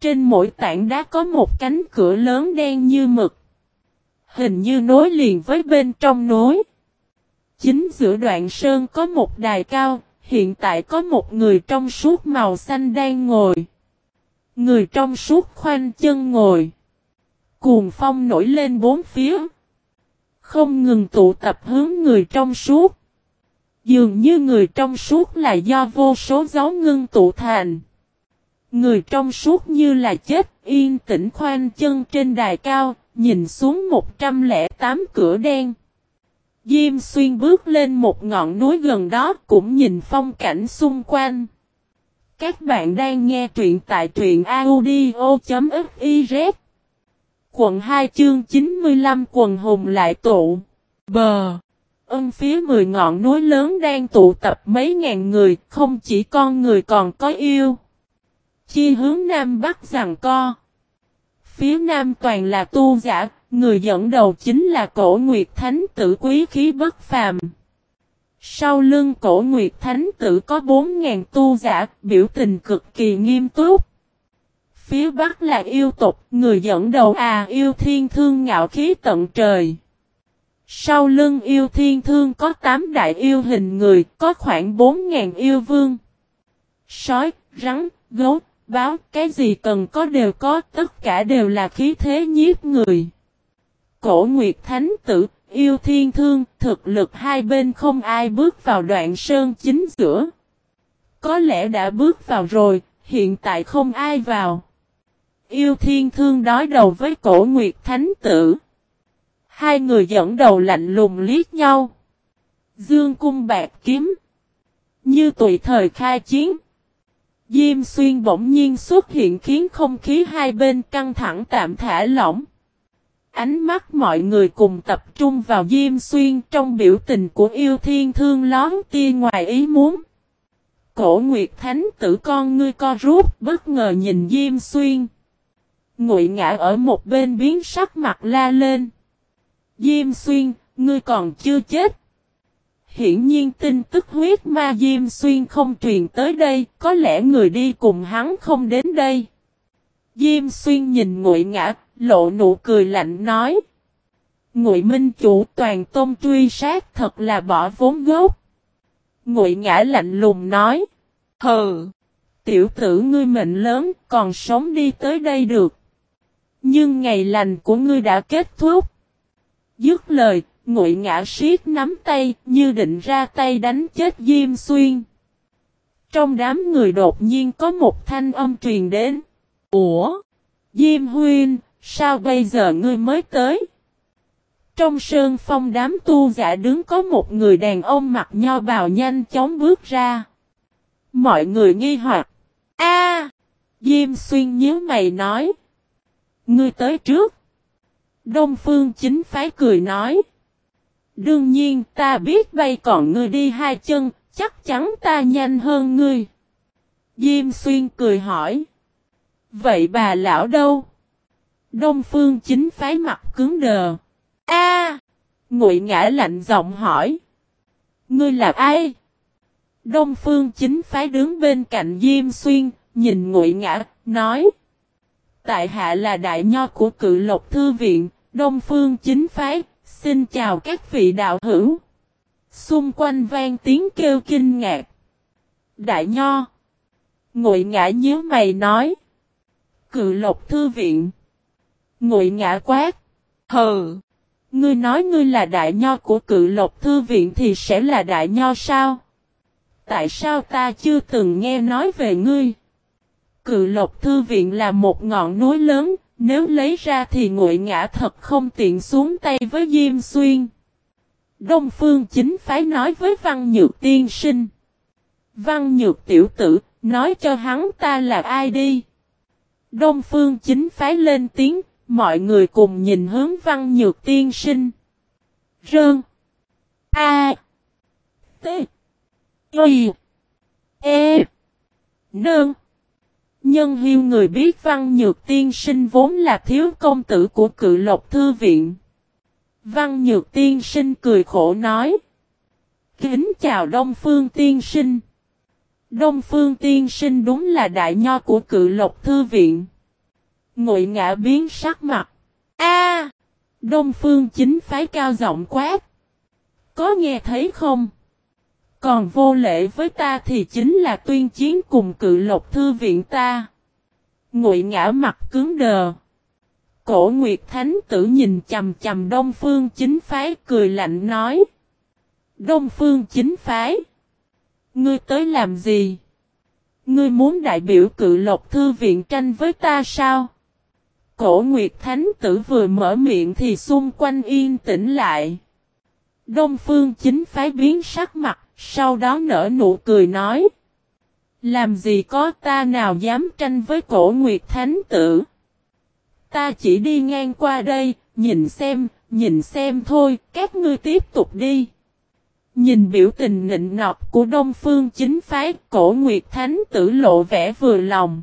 Trên mỗi tảng đá có một cánh cửa lớn đen như mực. Hình như nối liền với bên trong núi. Chính giữa đoạn sơn có một đài cao, hiện tại có một người trong suốt màu xanh đang ngồi. Người trong suốt khoanh chân ngồi. Cuồng phong nổi lên bốn phía. Không ngừng tụ tập hướng người trong suốt. Dường như người trong suốt là do vô số gió ngưng tụ thành. Người trong suốt như là chết yên tĩnh khoanh chân trên đài cao, nhìn xuống 108 cửa đen. Diêm xuyên bước lên một ngọn núi gần đó cũng nhìn phong cảnh xung quanh. Các bạn đang nghe truyện tại truyện audio.fif Quận 2 chương 95 quần hùng lại tụ. Bờ. Ân phía 10 ngọn núi lớn đang tụ tập mấy ngàn người, không chỉ con người còn có yêu. chi hướng Nam Bắc rằng co. Phía Nam toàn là tu giả, người dẫn đầu chính là cổ Nguyệt Thánh tử quý khí bất phàm. Sau lưng cổ Nguyệt Thánh tử có 4.000 tu giả, biểu tình cực kỳ nghiêm túc. Phía Bắc là yêu tục, người dẫn đầu à yêu thiên thương ngạo khí tận trời. Sau lưng yêu thiên thương có 8 đại yêu hình người, có khoảng 4.000 yêu vương. Sói, rắn, gấu, báo, cái gì cần có đều có, tất cả đều là khí thế nhiếp người. Cổ Nguyệt Thánh Tử, yêu thiên thương, thực lực hai bên không ai bước vào đoạn sơn chính giữa. Có lẽ đã bước vào rồi, hiện tại không ai vào. Yêu thiên thương đối đầu với cổ Nguyệt Thánh Tử. Hai người dẫn đầu lạnh lùng liếc nhau. Dương cung bạc kiếm. Như tùy thời khai chiến. Diêm xuyên bỗng nhiên xuất hiện khiến không khí hai bên căng thẳng tạm thả lỏng. Ánh mắt mọi người cùng tập trung vào Diêm Xuyên trong biểu tình của yêu thiên thương lón tia ngoài ý muốn. Cổ Nguyệt Thánh tử con ngươi co rút, bất ngờ nhìn Diêm Xuyên. Ngụy ngã ở một bên biến sắc mặt la lên. Diêm Xuyên, ngươi còn chưa chết. Hiển nhiên tin tức huyết ma Diêm Xuyên không truyền tới đây, có lẽ người đi cùng hắn không đến đây. Diêm Xuyên nhìn Ngụy Ngã, lộ nụ cười lạnh nói. Ngụy Minh chủ toàn tôn truy sát thật là bỏ vốn gốc. Ngụy Ngã lạnh lùng nói. Hừ, tiểu tử ngươi mệnh lớn còn sống đi tới đây được. Nhưng ngày lành của ngươi đã kết thúc. Dứt lời, Ngụy Ngã siết nắm tay như định ra tay đánh chết Diêm Xuyên. Trong đám người đột nhiên có một thanh âm truyền đến. Ủa? Diêm Huyên, sao bây giờ ngươi mới tới? Trong sơn phong đám tu giả đứng có một người đàn ông mặc nho bào nhanh chóng bước ra. Mọi người nghi hoặc. A, Diêm Xuyên nhớ mày nói. Ngươi tới trước. Đông Phương chính phái cười nói. Đương nhiên ta biết bay còn ngươi đi hai chân, chắc chắn ta nhanh hơn ngươi. Diêm Xuyên cười hỏi. Vậy bà lão đâu? Đông Phương chính phái mặt cứng đờ. A! Ngụy ngã lạnh giọng hỏi. Ngươi là ai? Đông Phương chính phái đứng bên cạnh Diêm Xuyên, nhìn Ngụy ngã, nói. Tại hạ là đại nho của cự lộc thư viện, Đông Phương chính phái, xin chào các vị đạo hữu. Xung quanh vang tiếng kêu kinh ngạc. Đại nho. Ngụy ngã nhớ mày nói. Cự lộc thư viện. Ngụy ngã quát. Hừ. Ngươi nói ngươi là đại nho của cự lộc thư viện thì sẽ là đại nho sao? Tại sao ta chưa từng nghe nói về ngươi? Cự lộc thư viện là một ngọn núi lớn, nếu lấy ra thì ngụy ngã thật không tiện xuống tay với Diêm Xuyên. Đông Phương chính phái nói với Văn Nhược tiên sinh. Văn Nhược tiểu tử, nói cho hắn ta là ai đi. Đông Phương chính phái lên tiếng, mọi người cùng nhìn hướng Văn Nhược tiên sinh. Rơn. A. T. Y. E. Nương. Nhân hiêu người biết Văn Nhược tiên sinh vốn là thiếu công tử của cự lộc thư viện. Văn Nhược tiên sinh cười khổ nói. Kính chào Đông Phương tiên sinh. Đông Phương tiên sinh đúng là đại nho của cự lộc thư viện. Ngụy ngã biến sắc mặt. A! Đông Phương chính phái cao giọng quát. Có nghe thấy không? Còn vô lễ với ta thì chính là tuyên chiến cùng cự lộc thư viện ta. Ngụy ngã mặt cứng đờ. Cổ Nguyệt Thánh tử nhìn chầm chầm Đông Phương chính phái cười lạnh nói. Đông Phương chính phái. Ngươi tới làm gì? Ngươi muốn đại biểu cự lộc thư viện tranh với ta sao? Cổ Nguyệt Thánh tử vừa mở miệng thì xung quanh yên tĩnh lại. Đông Phương chính phái biến sắc mặt, sau đó nở nụ cười nói. Làm gì có ta nào dám tranh với cổ Nguyệt Thánh tử? Ta chỉ đi ngang qua đây, nhìn xem, nhìn xem thôi, các ngươi tiếp tục đi. Nhìn biểu tình nịnh nọt của Đông Phương chính phái, cổ Nguyệt Thánh tử lộ vẻ vừa lòng.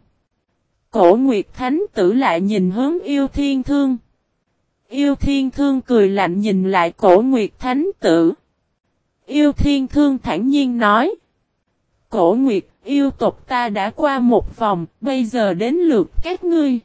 Cổ Nguyệt Thánh tử lại nhìn hướng yêu thiên thương. Yêu thiên thương cười lạnh nhìn lại cổ Nguyệt Thánh tử. Yêu thiên thương thản nhiên nói. Cổ Nguyệt, yêu tộc ta đã qua một vòng, bây giờ đến lượt các ngươi.